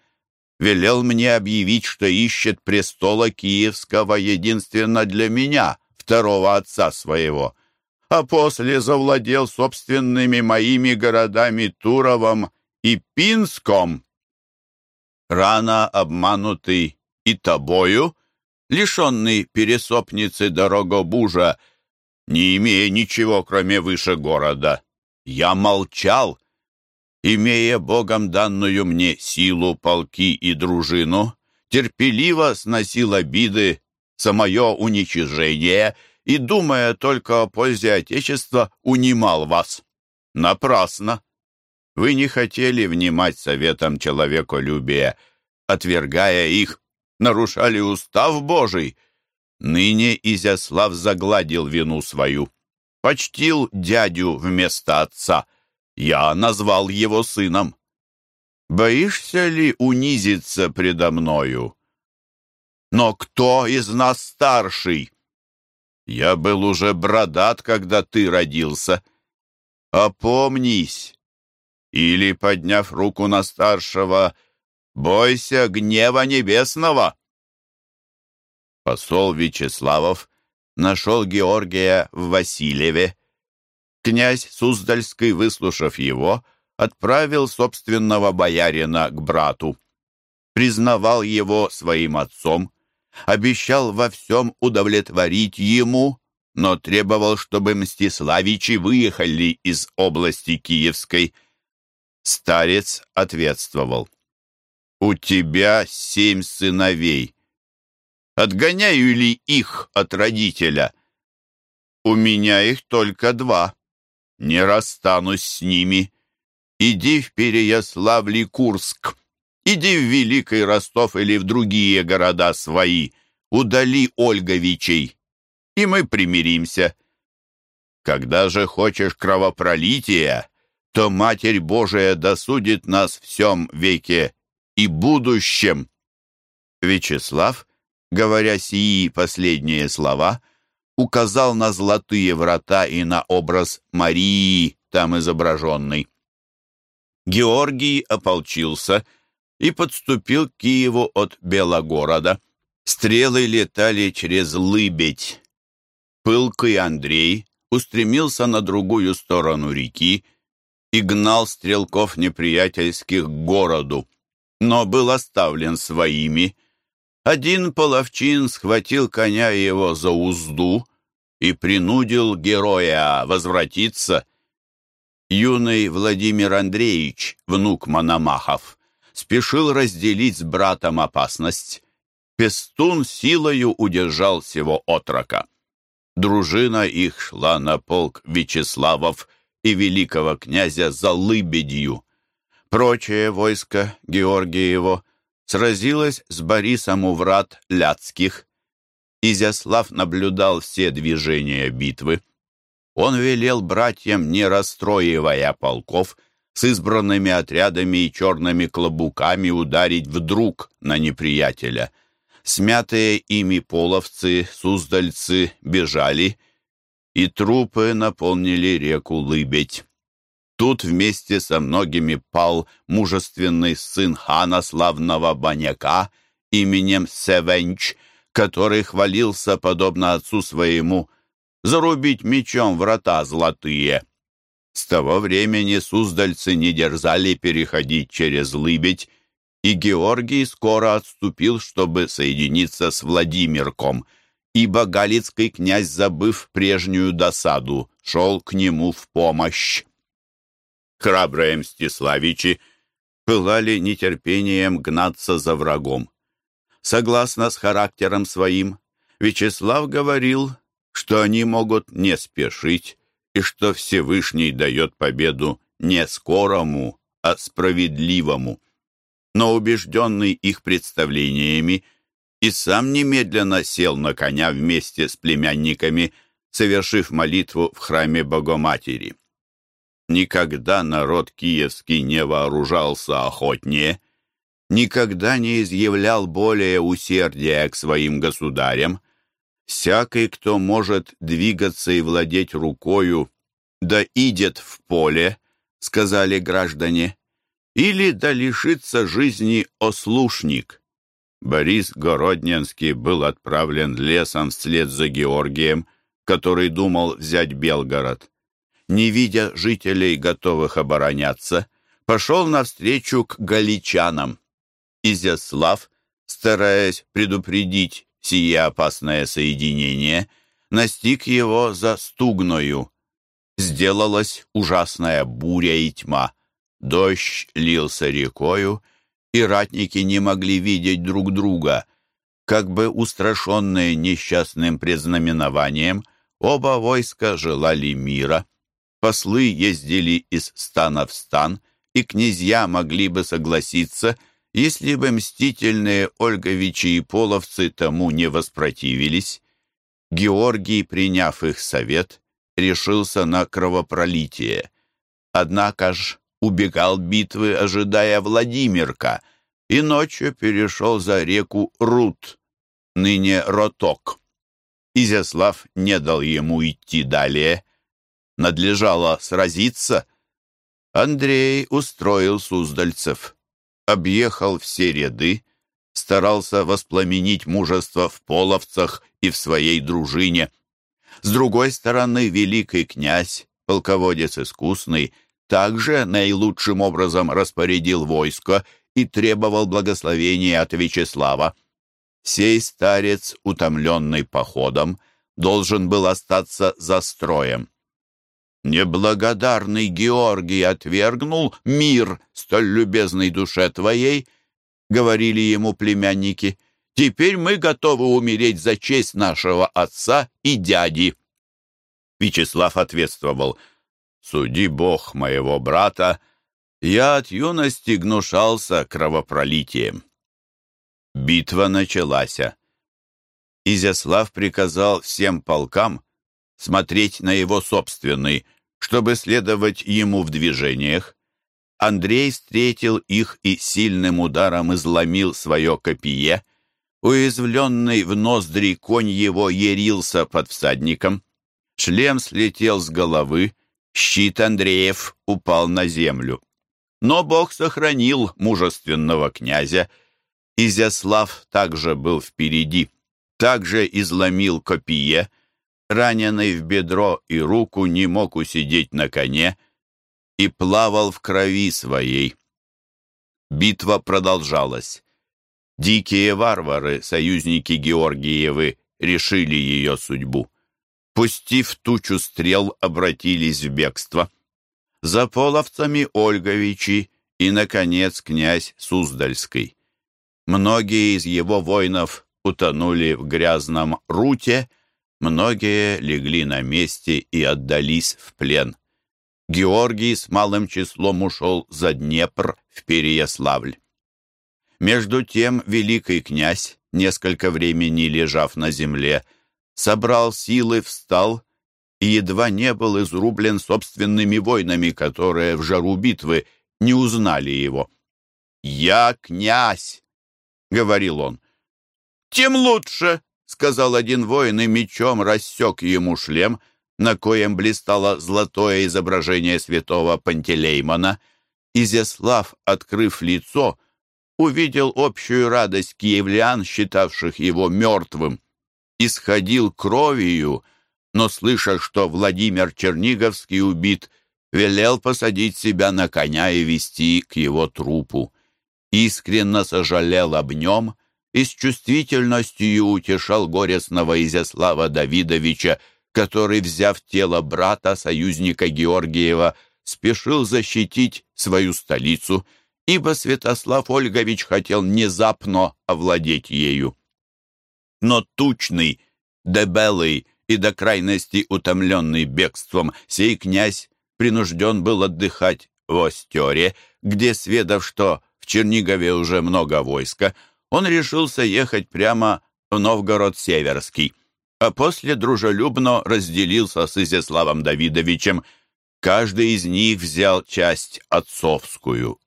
велел мне объявить, что ищет престола Киевского единственно для меня, второго отца своего, а после завладел собственными моими городами Туровом и Пинском. Рано обманутый и тобою, лишенный пересопницы дорогобужа, не имея ничего, кроме выше города, я молчал имея Богом данную мне силу, полки и дружину, терпеливо сносил обиды, самое уничижение и, думая только о пользе Отечества, унимал вас. Напрасно. Вы не хотели внимать советам человеколюбия, отвергая их, нарушали устав Божий. Ныне Изяслав загладил вину свою, почтил дядю вместо отца — я назвал его сыном. Боишься ли унизиться предо мною? Но кто из нас старший? Я был уже бродат, когда ты родился. Опомнись. Или, подняв руку на старшего, бойся гнева небесного. Посол Вячеславов нашел Георгия в Васильеве Князь Суздальский, выслушав его, отправил собственного боярина к брату. Признавал его своим отцом, обещал во всем удовлетворить ему, но требовал, чтобы Мстиславичи выехали из области Киевской. Старец ответствовал. «У тебя семь сыновей. Отгоняю ли их от родителя? У меня их только два не расстанусь с ними. Иди в Переяславль-Курск, иди в Великий Ростов или в другие города свои, удали Ольговичей, и мы примиримся. Когда же хочешь кровопролития, то Матерь Божия досудит нас всем веке и будущем. Вячеслав, говоря сии последние слова, указал на золотые врата и на образ Марии, там изображенный. Георгий ополчился и подступил к Киеву от Белогорода. Стрелы летали через Лыбедь. Пылкий Андрей устремился на другую сторону реки и гнал стрелков неприятельских к городу, но был оставлен своими. Один половчин схватил коня его за узду и принудил героя возвратиться. Юный Владимир Андреевич, внук Мономахов, спешил разделить с братом опасность. Пестун силою удержал всего отрока. Дружина их шла на полк Вячеславов и великого князя за Лыбедью. Прочее войско Георгиево сразилось с Борисом у врат Ляцких. Изяслав наблюдал все движения битвы. Он велел братьям, не расстроивая полков, с избранными отрядами и черными клобуками ударить вдруг на неприятеля. Смятые ими половцы, суздальцы бежали, и трупы наполнили реку Лыбедь. Тут вместе со многими пал мужественный сын хана славного Баняка именем Севенч, который хвалился, подобно отцу своему, зарубить мечом врата золотые. С того времени суздальцы не дерзали переходить через Лыбедь, и Георгий скоро отступил, чтобы соединиться с Владимирком, ибо галицкий князь, забыв прежнюю досаду, шел к нему в помощь. Храбрые Мстиславичи пылали нетерпением гнаться за врагом. Согласно с характером своим, Вячеслав говорил, что они могут не спешить и что Всевышний дает победу не скорому, а справедливому но убежденный их представлениями, и сам немедленно сел на коня вместе с племянниками, совершив молитву в храме Богоматери. Никогда народ киевский не вооружался охотнее, никогда не изъявлял более усердия к своим государям. Всякий, кто может двигаться и владеть рукою, да идет в поле, сказали граждане, или да лишится жизни ослушник. Борис Городненский был отправлен лесом вслед за Георгием, который думал взять Белгород. Не видя жителей, готовых обороняться, пошел навстречу к галичанам. Изяслав, стараясь предупредить сие опасное соединение, настиг его за стугною. Сделалась ужасная буря и тьма. Дождь лился рекою, и ратники не могли видеть друг друга. Как бы устрашенные несчастным предзнаменованием, оба войска желали мира. Послы ездили из стана в стан, и князья могли бы согласиться, если бы мстительные Ольговичи и Половцы тому не воспротивились. Георгий, приняв их совет, решился на кровопролитие. Однако ж убегал битвы, ожидая Владимирка, и ночью перешел за реку Рут, ныне Роток. Изяслав не дал ему идти далее. Надлежало сразиться. Андрей устроил суздальцев, объехал все ряды, старался воспламенить мужество в половцах и в своей дружине. С другой стороны, великий князь, полководец искусный, также наилучшим образом распорядил войско и требовал благословения от Вячеслава. Сей старец, утомленный походом, должен был остаться за строем. «Неблагодарный Георгий отвергнул мир столь любезной душе твоей», — говорили ему племянники. «Теперь мы готовы умереть за честь нашего отца и дяди». Вячеслав ответствовал — Суди Бог моего брата, я от юности гнушался кровопролитием. Битва началась. Изяслав приказал всем полкам смотреть на его собственный, чтобы следовать ему в движениях. Андрей встретил их и сильным ударом изломил свое копье. Уязвленный в ноздри конь его ярился под всадником. Шлем слетел с головы, щит Андреев упал на землю. Но Бог сохранил мужественного князя. Изяслав также был впереди, также изломил копье, раненый в бедро и руку не мог усидеть на коне и плавал в крови своей. Битва продолжалась. Дикие варвары, союзники Георгиевы, решили ее судьбу. Пустив тучу стрел, обратились в бегство. За половцами Ольговичи и, наконец, князь Суздальский. Многие из его воинов утонули в грязном руте, многие легли на месте и отдались в плен. Георгий с малым числом ушел за Днепр в Переяславль. Между тем великий князь, несколько времени лежав на земле, собрал силы, встал и едва не был изрублен собственными воинами, которые в жару битвы не узнали его. «Я князь!» — говорил он. «Тем лучше!» — сказал один воин и мечом рассек ему шлем, на коем блистало золотое изображение святого Пантелеймона. Изяслав, открыв лицо, увидел общую радость киевлян, считавших его мертвым исходил кровью, но, слыша, что Владимир Черниговский убит, велел посадить себя на коня и вести к его трупу. Искренно сожалел об нем и с чувствительностью утешал горестного Изяслава Давидовича, который, взяв тело брата, союзника Георгиева, спешил защитить свою столицу, ибо Святослав Ольгович хотел внезапно овладеть ею. Но тучный, дебелый и до крайности утомленный бегством, сей князь принужден был отдыхать в Остере, где, сведав, что в Чернигове уже много войска, он решился ехать прямо в Новгород-Северский, а после дружелюбно разделился с Изяславом Давидовичем. Каждый из них взял часть отцовскую.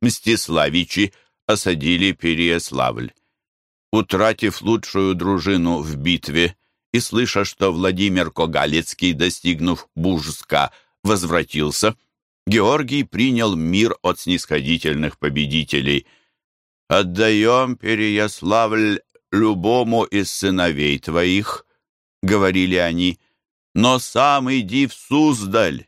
Мстиславичи осадили Переяславль утратив лучшую дружину в битве и слыша, что Владимир Когалицкий, достигнув Бужска, возвратился, Георгий принял мир от снисходительных победителей. «Отдаем Переяславль любому из сыновей твоих», — говорили они, — «но сам иди в Суздаль.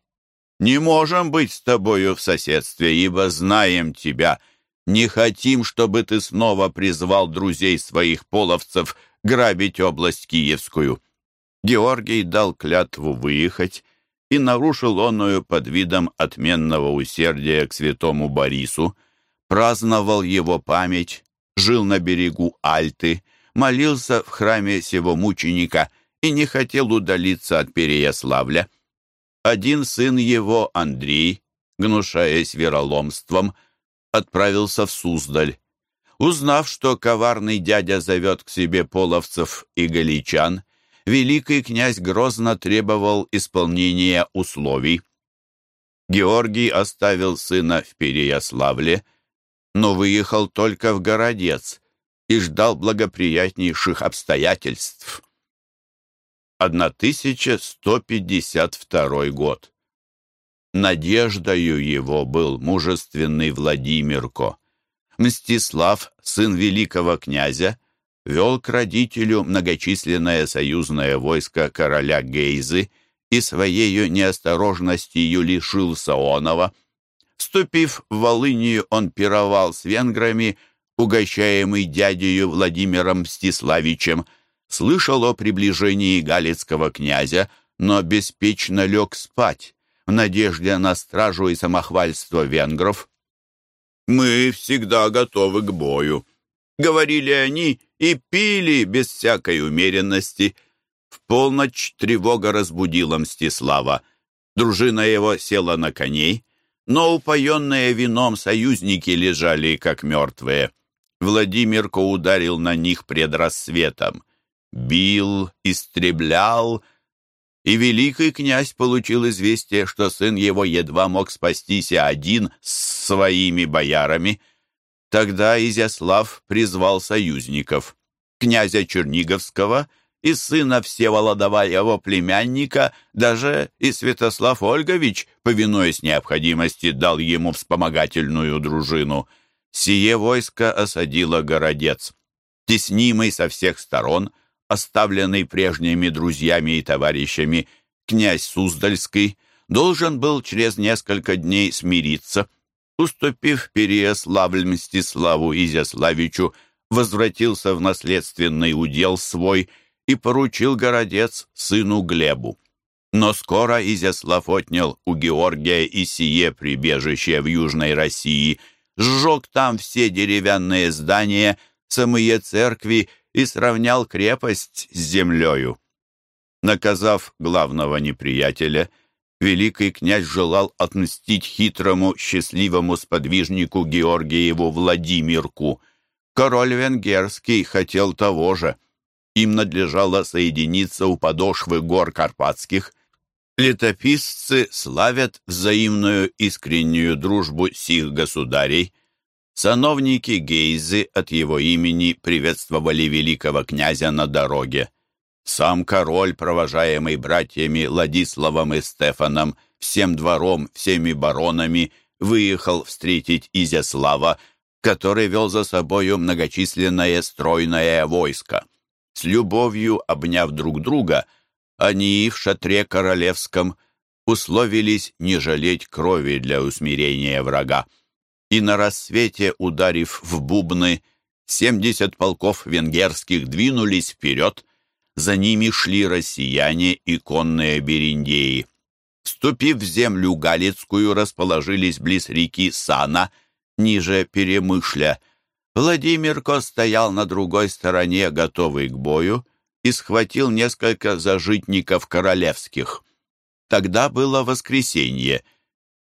Не можем быть с тобою в соседстве, ибо знаем тебя» Не хотим, чтобы ты снова призвал друзей своих половцев грабить область Киевскую». Георгий дал клятву выехать и нарушил онную под видом отменного усердия к святому Борису, праздновал его память, жил на берегу Альты, молился в храме сего мученика и не хотел удалиться от Переяславля. Один сын его, Андрей, гнушаясь вероломством, отправился в Суздаль. Узнав, что коварный дядя зовет к себе половцев и галичан, великий князь грозно требовал исполнения условий. Георгий оставил сына в Переяславле, но выехал только в Городец и ждал благоприятнейших обстоятельств. 1152 год. Надеждою его был мужественный Владимирко. Мстислав, сын великого князя, вел к родителю многочисленное союзное войско короля Гейзы и своею неосторожностью лишился онова. Вступив в Волынию, он пировал с венграми, угощаемый дядею Владимиром Мстиславичем, слышал о приближении галицкого князя, но беспечно лег спать в надежде на стражу и самохвальство венгров. «Мы всегда готовы к бою», — говорили они и пили без всякой умеренности. В полночь тревога разбудила Мстислава. Дружина его села на коней, но упоенные вином союзники лежали, как мертвые. Владимирко ударил на них пред рассветом. Бил, истреблял — и великий князь получил известие, что сын его едва мог спастись один с своими боярами. Тогда Изяслав призвал союзников. князя Черниговского и сына Всеволодова его племянника, даже и Святослав Ольгович, повинуясь необходимости, дал ему вспомогательную дружину. Сие войско осадило городец. Теснимый со всех сторон, оставленный прежними друзьями и товарищами, князь Суздальский должен был через несколько дней смириться. Уступив Переяславль Мстиславу Изяславичу, возвратился в наследственный удел свой и поручил городец сыну Глебу. Но скоро Изяслав отнял у Георгия и сие прибежище в Южной России, сжег там все деревянные здания, самые церкви и сравнял крепость с землею. Наказав главного неприятеля, великий князь желал отмстить хитрому, счастливому сподвижнику Георгиеву Владимирку. Король венгерский хотел того же. Им надлежало соединиться у подошвы гор Карпатских. Летописцы славят взаимную искреннюю дружбу сих государей. Сановники Гейзы от его имени приветствовали великого князя на дороге. Сам король, провожаемый братьями Ладиславом и Стефаном, всем двором, всеми баронами, выехал встретить Изяслава, который вел за собою многочисленное стройное войско. С любовью обняв друг друга, они в шатре королевском условились не жалеть крови для усмирения врага. И на рассвете, ударив в бубны, семьдесят полков венгерских двинулись вперед, за ними шли россияне и конные бериндеи. Вступив в землю Галицкую, расположились близ реки Сана, ниже Перемышля. Владимирко стоял на другой стороне, готовый к бою, и схватил несколько зажитников королевских. Тогда было воскресенье.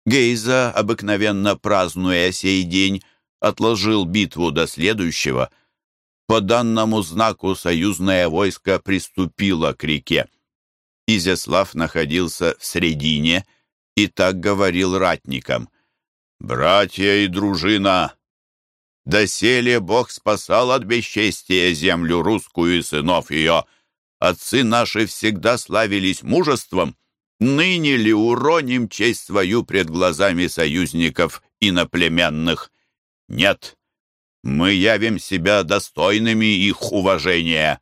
Гейза, обыкновенно празднуя сей день, отложил битву до следующего — по данному знаку союзное войско приступило к реке. Изяслав находился в средине и так говорил ратникам. «Братья и дружина, доселе Бог спасал от бесчестия землю русскую и сынов ее. Отцы наши всегда славились мужеством. Ныне ли уроним честь свою пред глазами союзников иноплеменных? Нет, мы явим себя достойными их уважения».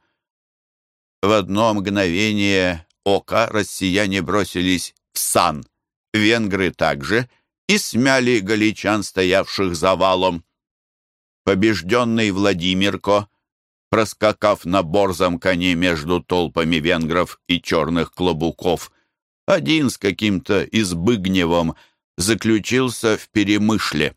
В одно мгновение ока россияне бросились в сан, венгры также, и смяли галичан, стоявших за валом. Побежденный Владимирко, проскакав на борзом коне между толпами венгров и черных клобуков, один с каким-то избыгневом заключился в перемышле.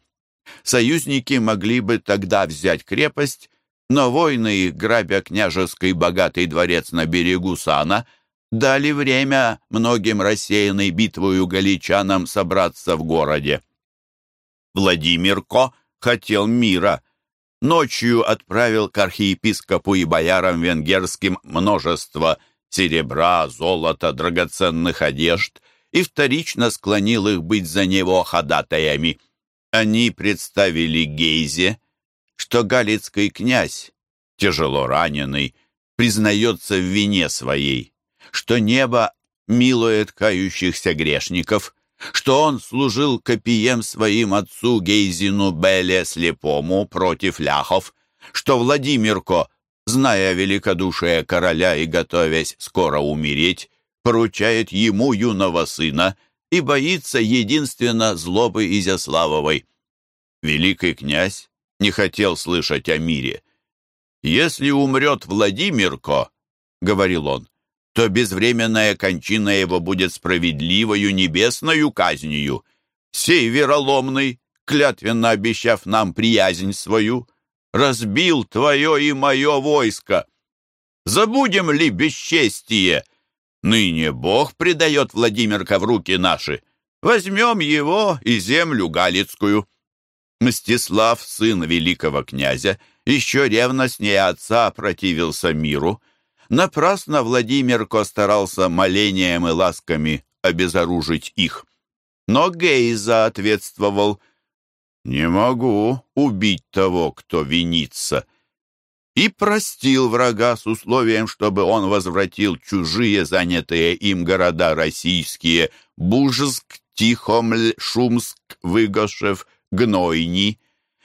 Союзники могли бы тогда взять крепость, но войны, грабя княжеский богатый дворец на берегу Сана, дали время многим рассеянной битвою галичанам собраться в городе. Владимир Ко хотел мира. Ночью отправил к архиепископу и боярам венгерским множество серебра, золота, драгоценных одежд и вторично склонил их быть за него ходатаями. Они представили Гейзе, что галицкий князь, тяжело раненый, признается в вине своей, что небо милует кающихся грешников, что он служил копием своим отцу Гейзину Беле слепому против ляхов, что Владимирко, зная великодушие короля и готовясь скоро умереть, поручает ему юного сына — и боится единственно злобы Изяславовой. Великий князь не хотел слышать о мире. «Если умрет Владимирко, — говорил он, — то безвременная кончина его будет справедливою небесною казнью. Сей вероломный, клятвенно обещав нам приязнь свою, разбил твое и мое войско. Забудем ли бесчестие?» Ныне Бог предает Владимирка в руки наши. Возьмем его и землю Галицкую». Мстислав, сын великого князя, еще ревностнее отца противился миру. Напрасно Владимирко старался молением и ласками обезоружить их. Но Гейза ответствовал, «Не могу убить того, кто винится». и простил врага с условием, чтобы он возвратил чужие занятые им города российские Бужск, Тихомль, Шумск, Выгошев, Гнойни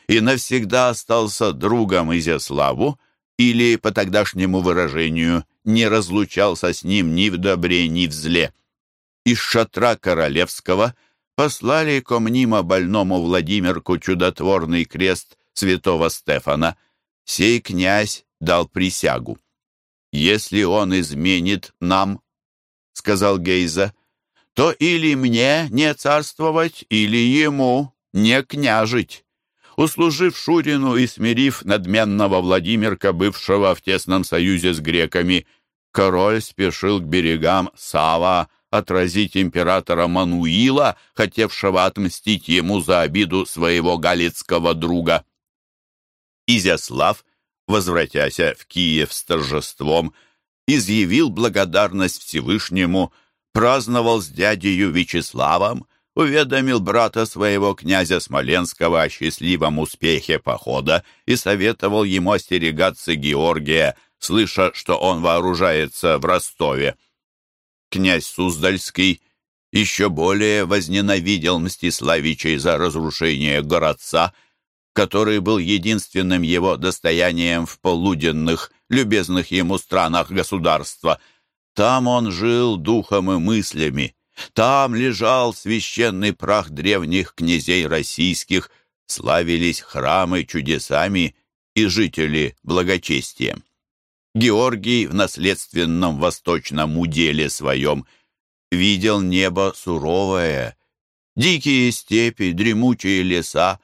и навсегда остался другом Изяславу или, по тогдашнему выражению, не разлучался с ним ни в добре, ни в зле. Из шатра королевского послали ко мнимо больному Владимирку чудотворный крест святого Стефана — сей князь дал присягу. «Если он изменит нам, — сказал Гейза, — то или мне не царствовать, или ему не княжить». Услужив Шурину и смирив надменного Владимирка, бывшего в тесном союзе с греками, король спешил к берегам Сава отразить императора Мануила, хотевшего отмстить ему за обиду своего галицкого друга. Изяслав, возвратяся в Киев с торжеством, изъявил благодарность Всевышнему, праздновал с дядею Вячеславом, уведомил брата своего князя Смоленского о счастливом успехе похода и советовал ему остерегаться Георгия, слыша, что он вооружается в Ростове. Князь Суздальский еще более возненавидел Мстиславичей за разрушение городца который был единственным его достоянием в полуденных, любезных ему странах государства. Там он жил духом и мыслями. Там лежал священный прах древних князей российских, славились храмы чудесами и жители благочестием. Георгий в наследственном восточном уделе своем видел небо суровое, дикие степи, дремучие леса,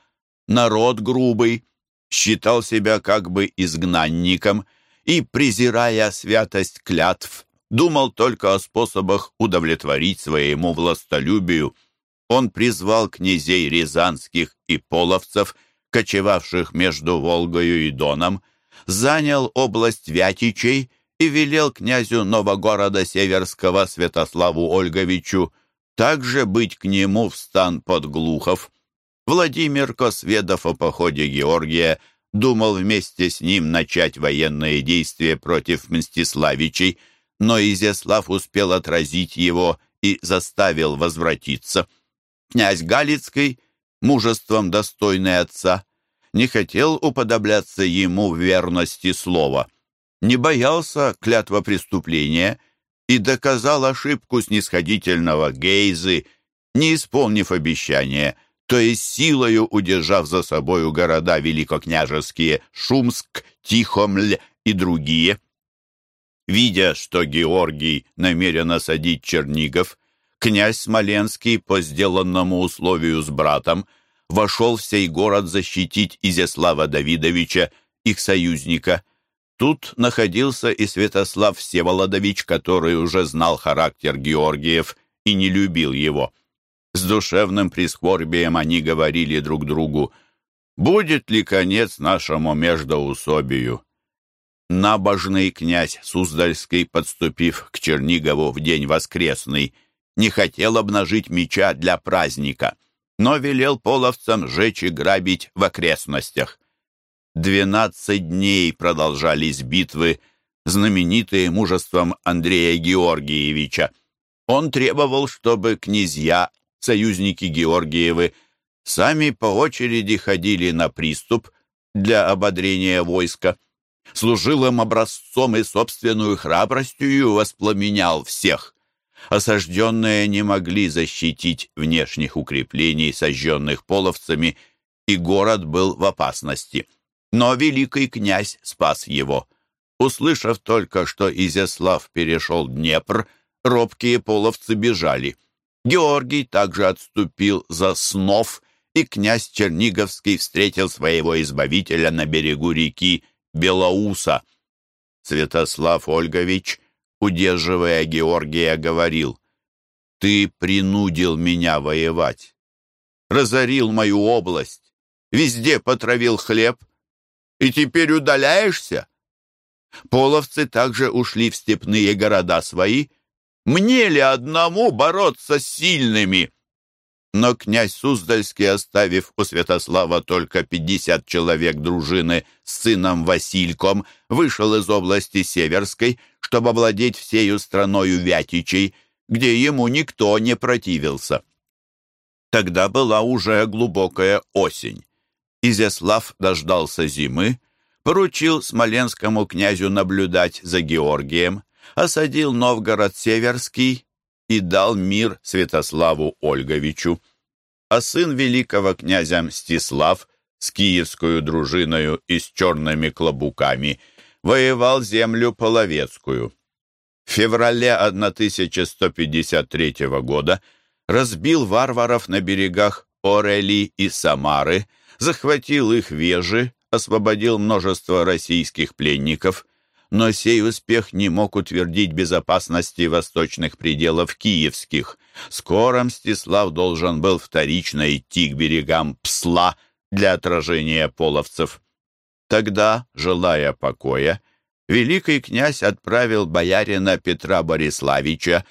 народ грубый, считал себя как бы изгнанником и, презирая святость клятв, думал только о способах удовлетворить своему властолюбию. Он призвал князей рязанских и половцев, кочевавших между Волгою и Доном, занял область Вятичей и велел князю Новогорода Северского Святославу Ольговичу также быть к нему в стан под Глухов. Владимир Косведов о походе Георгия думал вместе с ним начать военные действия против Мстиславичей, но Изяслав успел отразить его и заставил возвратиться. Князь Галицкий, мужеством достойный отца, не хотел уподобляться ему в верности слова, не боялся клятва преступления и доказал ошибку снисходительного Гейзы, не исполнив обещания – то есть силою удержав за собою города великокняжеские Шумск, Тихомль и другие. Видя, что Георгий намерен осадить Чернигов, князь Смоленский по сделанному условию с братом вошел в сей город защитить Изяслава Давидовича, их союзника. Тут находился и Святослав Всеволодович, который уже знал характер Георгиев и не любил его. С душевным прискорбием они говорили друг другу, «Будет ли конец нашему междоусобию?» Набожный князь Суздальский, подступив к Чернигову в день воскресный, не хотел обнажить меча для праздника, но велел половцам жечь и грабить в окрестностях. Двенадцать дней продолжались битвы, знаменитые мужеством Андрея Георгиевича. Он требовал, чтобы князья союзники Георгиевы, сами по очереди ходили на приступ для ободрения войска. Служил им образцом и собственную храбростью воспламенял всех. Осажденные не могли защитить внешних укреплений, сожженных половцами, и город был в опасности. Но великий князь спас его. Услышав только, что Изяслав перешел Днепр, робкие половцы бежали — Георгий также отступил за снов, и князь Черниговский встретил своего избавителя на берегу реки Белоуса. Святослав Ольгович, удерживая Георгия, говорил, «Ты принудил меня воевать, разорил мою область, везде потравил хлеб, и теперь удаляешься?» Половцы также ушли в степные города свои, мне ли одному бороться с сильными? Но князь Суздальский, оставив у Святослава только пятьдесят человек дружины с сыном Васильком, вышел из области Северской, чтобы овладеть всею страною Вятичей, где ему никто не противился. Тогда была уже глубокая осень. Изяслав дождался зимы, поручил смоленскому князю наблюдать за Георгием, осадил Новгород Северский и дал мир Святославу Ольговичу. А сын великого князя Мстислав с киевскую дружиною и с черными клобуками воевал землю Половецкую. В феврале 1153 года разбил варваров на берегах Орели и Самары, захватил их вежи, освободил множество российских пленников, но сей успех не мог утвердить безопасности восточных пределов киевских. Скоро Мстислав должен был вторично идти к берегам Псла для отражения половцев. Тогда, желая покоя, великий князь отправил боярина Петра Бориславича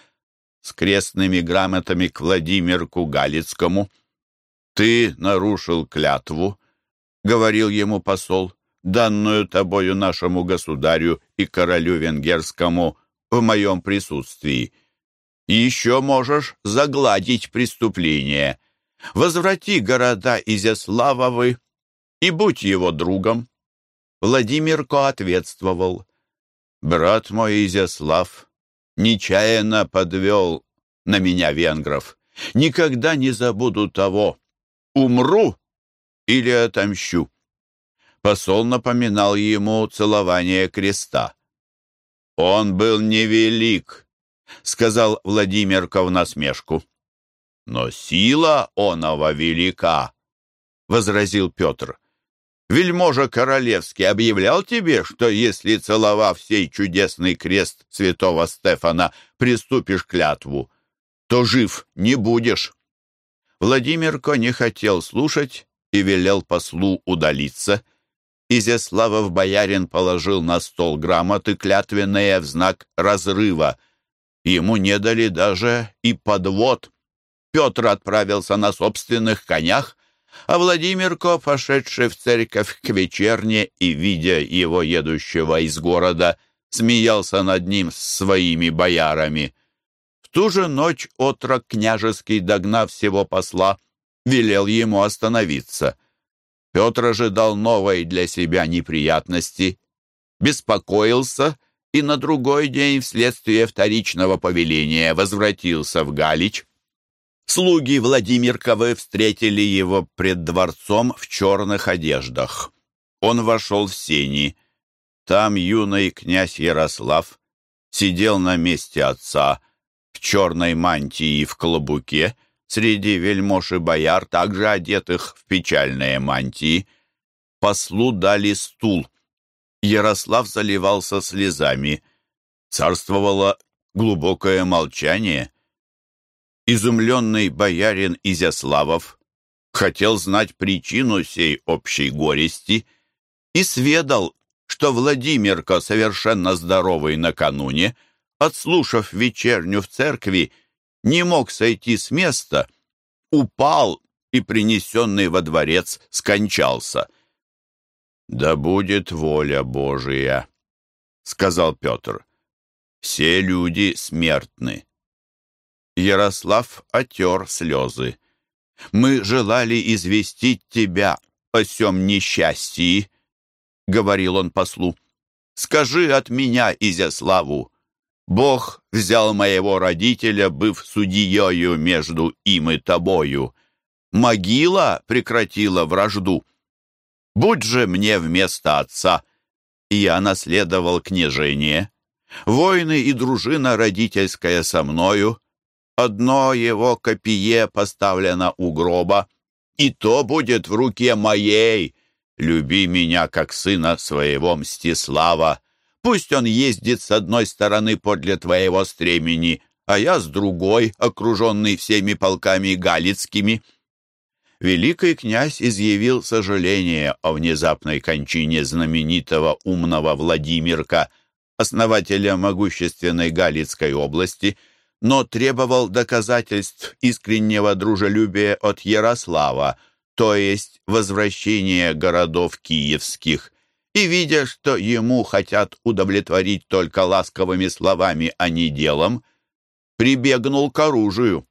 с крестными грамотами к Владимирку Галицкому. «Ты нарушил клятву», — говорил ему посол, данную тобою нашему государю и королю венгерскому в моем присутствии. Еще можешь загладить преступление. Возврати города Изяславовы и будь его другом. Владимирко ответствовал. Брат мой Изяслав нечаянно подвел на меня венгров. Никогда не забуду того. Умру или отомщу посол напоминал ему целование креста. «Он был невелик», — сказал Владимирка в насмешку. «Но сила онова велика», — возразил Петр. «Вельможа Королевский объявлял тебе, что если, целовав сей чудесный крест святого Стефана, приступишь клятву, то жив не будешь». Владимирко не хотел слушать и велел послу удалиться — Изяславов боярин положил на стол грамоты, клятвенные в знак разрыва. Ему не дали даже и подвод. Петр отправился на собственных конях, а Владимирко, пошедший в церковь к вечерне и, видя его едущего из города, смеялся над ним с своими боярами. В ту же ночь отрок княжеский, догнав всего посла, велел ему остановиться — Петр ожидал новой для себя неприятности, беспокоился и на другой день вследствие вторичного повеления возвратился в Галич. Слуги Владимирковы встретили его пред дворцом в черных одеждах. Он вошел в сени. Там юный князь Ярослав сидел на месте отца в черной мантии и в клобуке, Среди вельмож и бояр, также одетых в печальные мантии, послу дали стул. Ярослав заливался слезами. Царствовало глубокое молчание. Изумленный боярин Изяславов хотел знать причину сей общей горести и сведал, что Владимирка, совершенно здоровый накануне, отслушав вечерню в церкви, не мог сойти с места, упал и, принесенный во дворец, скончался. «Да будет воля Божия», — сказал Петр. «Все люди смертны». Ярослав отер слезы. «Мы желали известить тебя о сем несчастье», — говорил он послу. «Скажи от меня, Изяславу, Бог взял моего родителя, быв судьею между им и тобою. Могила прекратила вражду. Будь же мне вместо отца, и я наследовал княжение. Войны и дружина родительская со мною. Одно его копие поставлено у гроба, и то будет в руке моей. Люби меня, как сына своего Мстислава, Пусть он ездит с одной стороны подле твоего стремени, а я с другой, окруженный всеми полками галицкими». Великий князь изъявил сожаление о внезапной кончине знаменитого умного Владимирка, основателя могущественной Галицкой области, но требовал доказательств искреннего дружелюбия от Ярослава, то есть возвращения городов киевских, и, видя, что ему хотят удовлетворить только ласковыми словами, а не делом, прибегнул к оружию.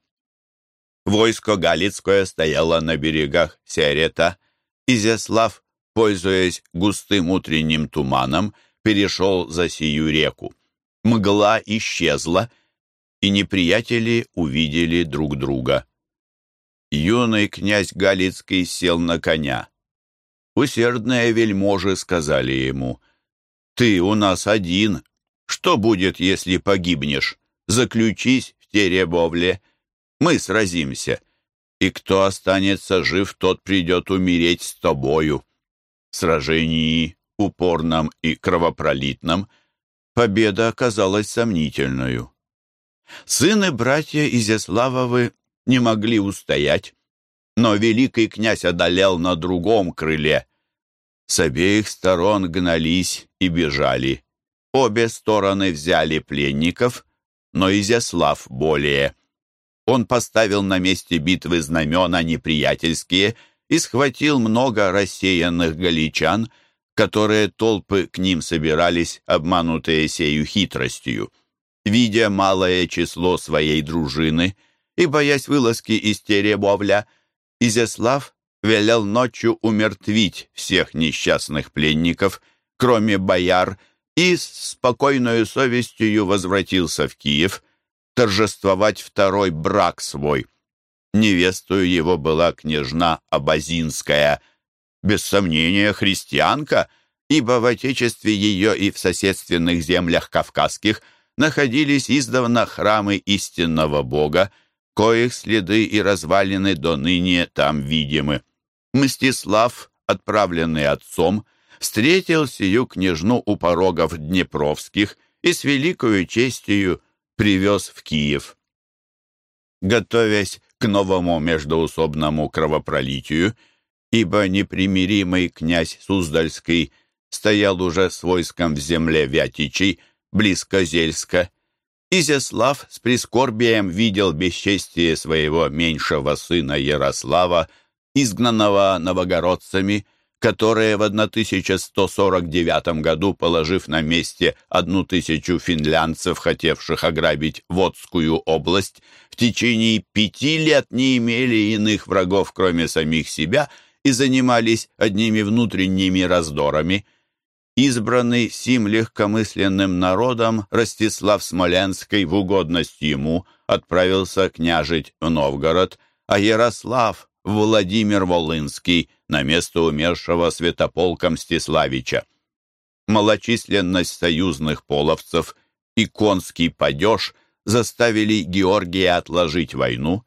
Войско Галицкое стояло на берегах Серета. Изяслав, пользуясь густым утренним туманом, перешел за сию реку. Мгла исчезла, и неприятели увидели друг друга. Юный князь Галицкий сел на коня. Усердные вельможи сказали ему, «Ты у нас один. Что будет, если погибнешь? Заключись в Теребовле. Мы сразимся. И кто останется жив, тот придет умереть с тобою». В сражении, упорном и кровопролитном, победа оказалась сомнительную. Сыны братья Изяславовы не могли устоять, но великий князь одолел на другом крыле. С обеих сторон гнались и бежали. Обе стороны взяли пленников, но Изяслав более. Он поставил на месте битвы знамена неприятельские и схватил много рассеянных галичан, которые толпы к ним собирались, обманутые сею хитростью. Видя малое число своей дружины и боясь вылазки из Теребовля, Изяслав велел ночью умертвить всех несчастных пленников, кроме бояр, и с спокойной совестью возвратился в Киев торжествовать второй брак свой. Невестою его была княжна Абазинская, без сомнения христианка, ибо в отечестве ее и в соседственных землях кавказских – находились издавна храмы истинного Бога, коих следы и развалины до ныне там видимы. Мстислав, отправленный отцом, встретил сию княжну у порогов Днепровских и с великою честью привез в Киев. Готовясь к новому междоусобному кровопролитию, ибо непримиримый князь Суздальский стоял уже с войском в земле Вятичей, близко Зельска. Изяслав с прискорбием видел бесчестие своего меньшего сына Ярослава, изгнанного новогородцами, которые в 1149 году, положив на месте одну тысячу финлянцев, хотевших ограбить Водскую область, в течение пяти лет не имели иных врагов, кроме самих себя, и занимались одними внутренними раздорами – избранный сим легкомысленным народом Ростислав Смоленский в угодность ему отправился княжить в Новгород, а Ярослав Владимир Волынский на место умершего святополка Мстиславича. Малочисленность союзных половцев и конский падеж заставили Георгия отложить войну,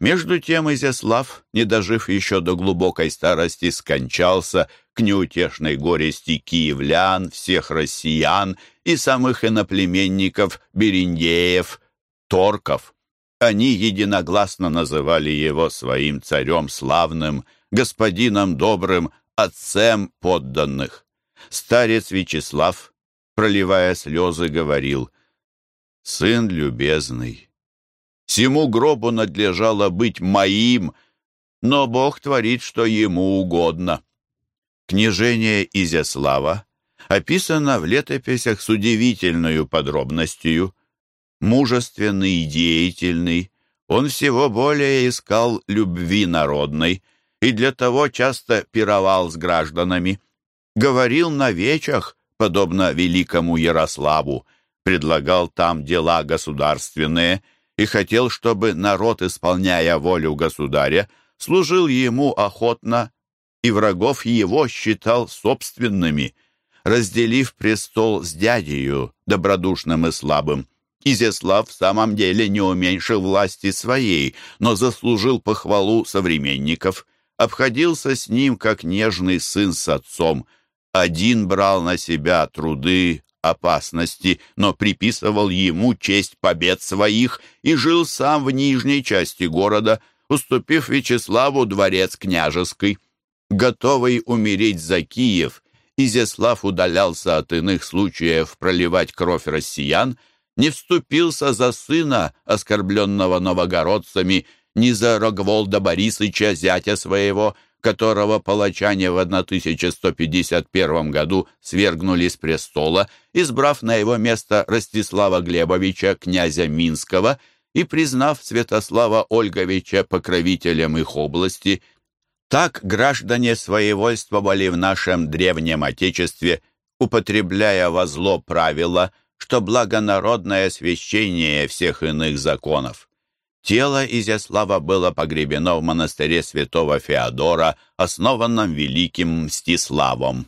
между тем Изяслав, не дожив еще до глубокой старости, скончался к неутешной горести киевлян, всех россиян и самых иноплеменников, бериндеев, торков. Они единогласно называли его своим царем славным, господином добрым, отцем подданных. Старец Вячеслав, проливая слезы, говорил, «Сын любезный, Сему гробу надлежало быть моим, но Бог творит, что ему угодно. Княжение Изяслава описано в летописях с удивительной подробностью. Мужественный и деятельный, он всего более искал любви народной и для того часто пировал с гражданами. Говорил на вечах, подобно великому Ярославу, предлагал там дела государственные – и хотел, чтобы народ, исполняя волю государя, служил ему охотно и врагов его считал собственными, разделив престол с дядею, добродушным и слабым. Изяслав в самом деле не уменьшил власти своей, но заслужил похвалу современников, обходился с ним, как нежный сын с отцом, один брал на себя труды, опасности, но приписывал ему честь побед своих и жил сам в нижней части города, уступив Вячеславу дворец княжеский. Готовый умереть за Киев, Изяслав удалялся от иных случаев проливать кровь россиян не вступился за сына, оскорбленного новогородцами, ни за Рогволда Борисыча, зятя своего, которого палачане в 1151 году свергнули с престола, избрав на его место Ростислава Глебовича, князя Минского, и признав Святослава Ольговича покровителем их области. Так граждане своевольствовали в нашем древнем Отечестве, употребляя во зло правила, что благонародное священие всех иных законов. Тело Изяслава было погребено в монастыре святого Феодора, основанном великим Мстиславом.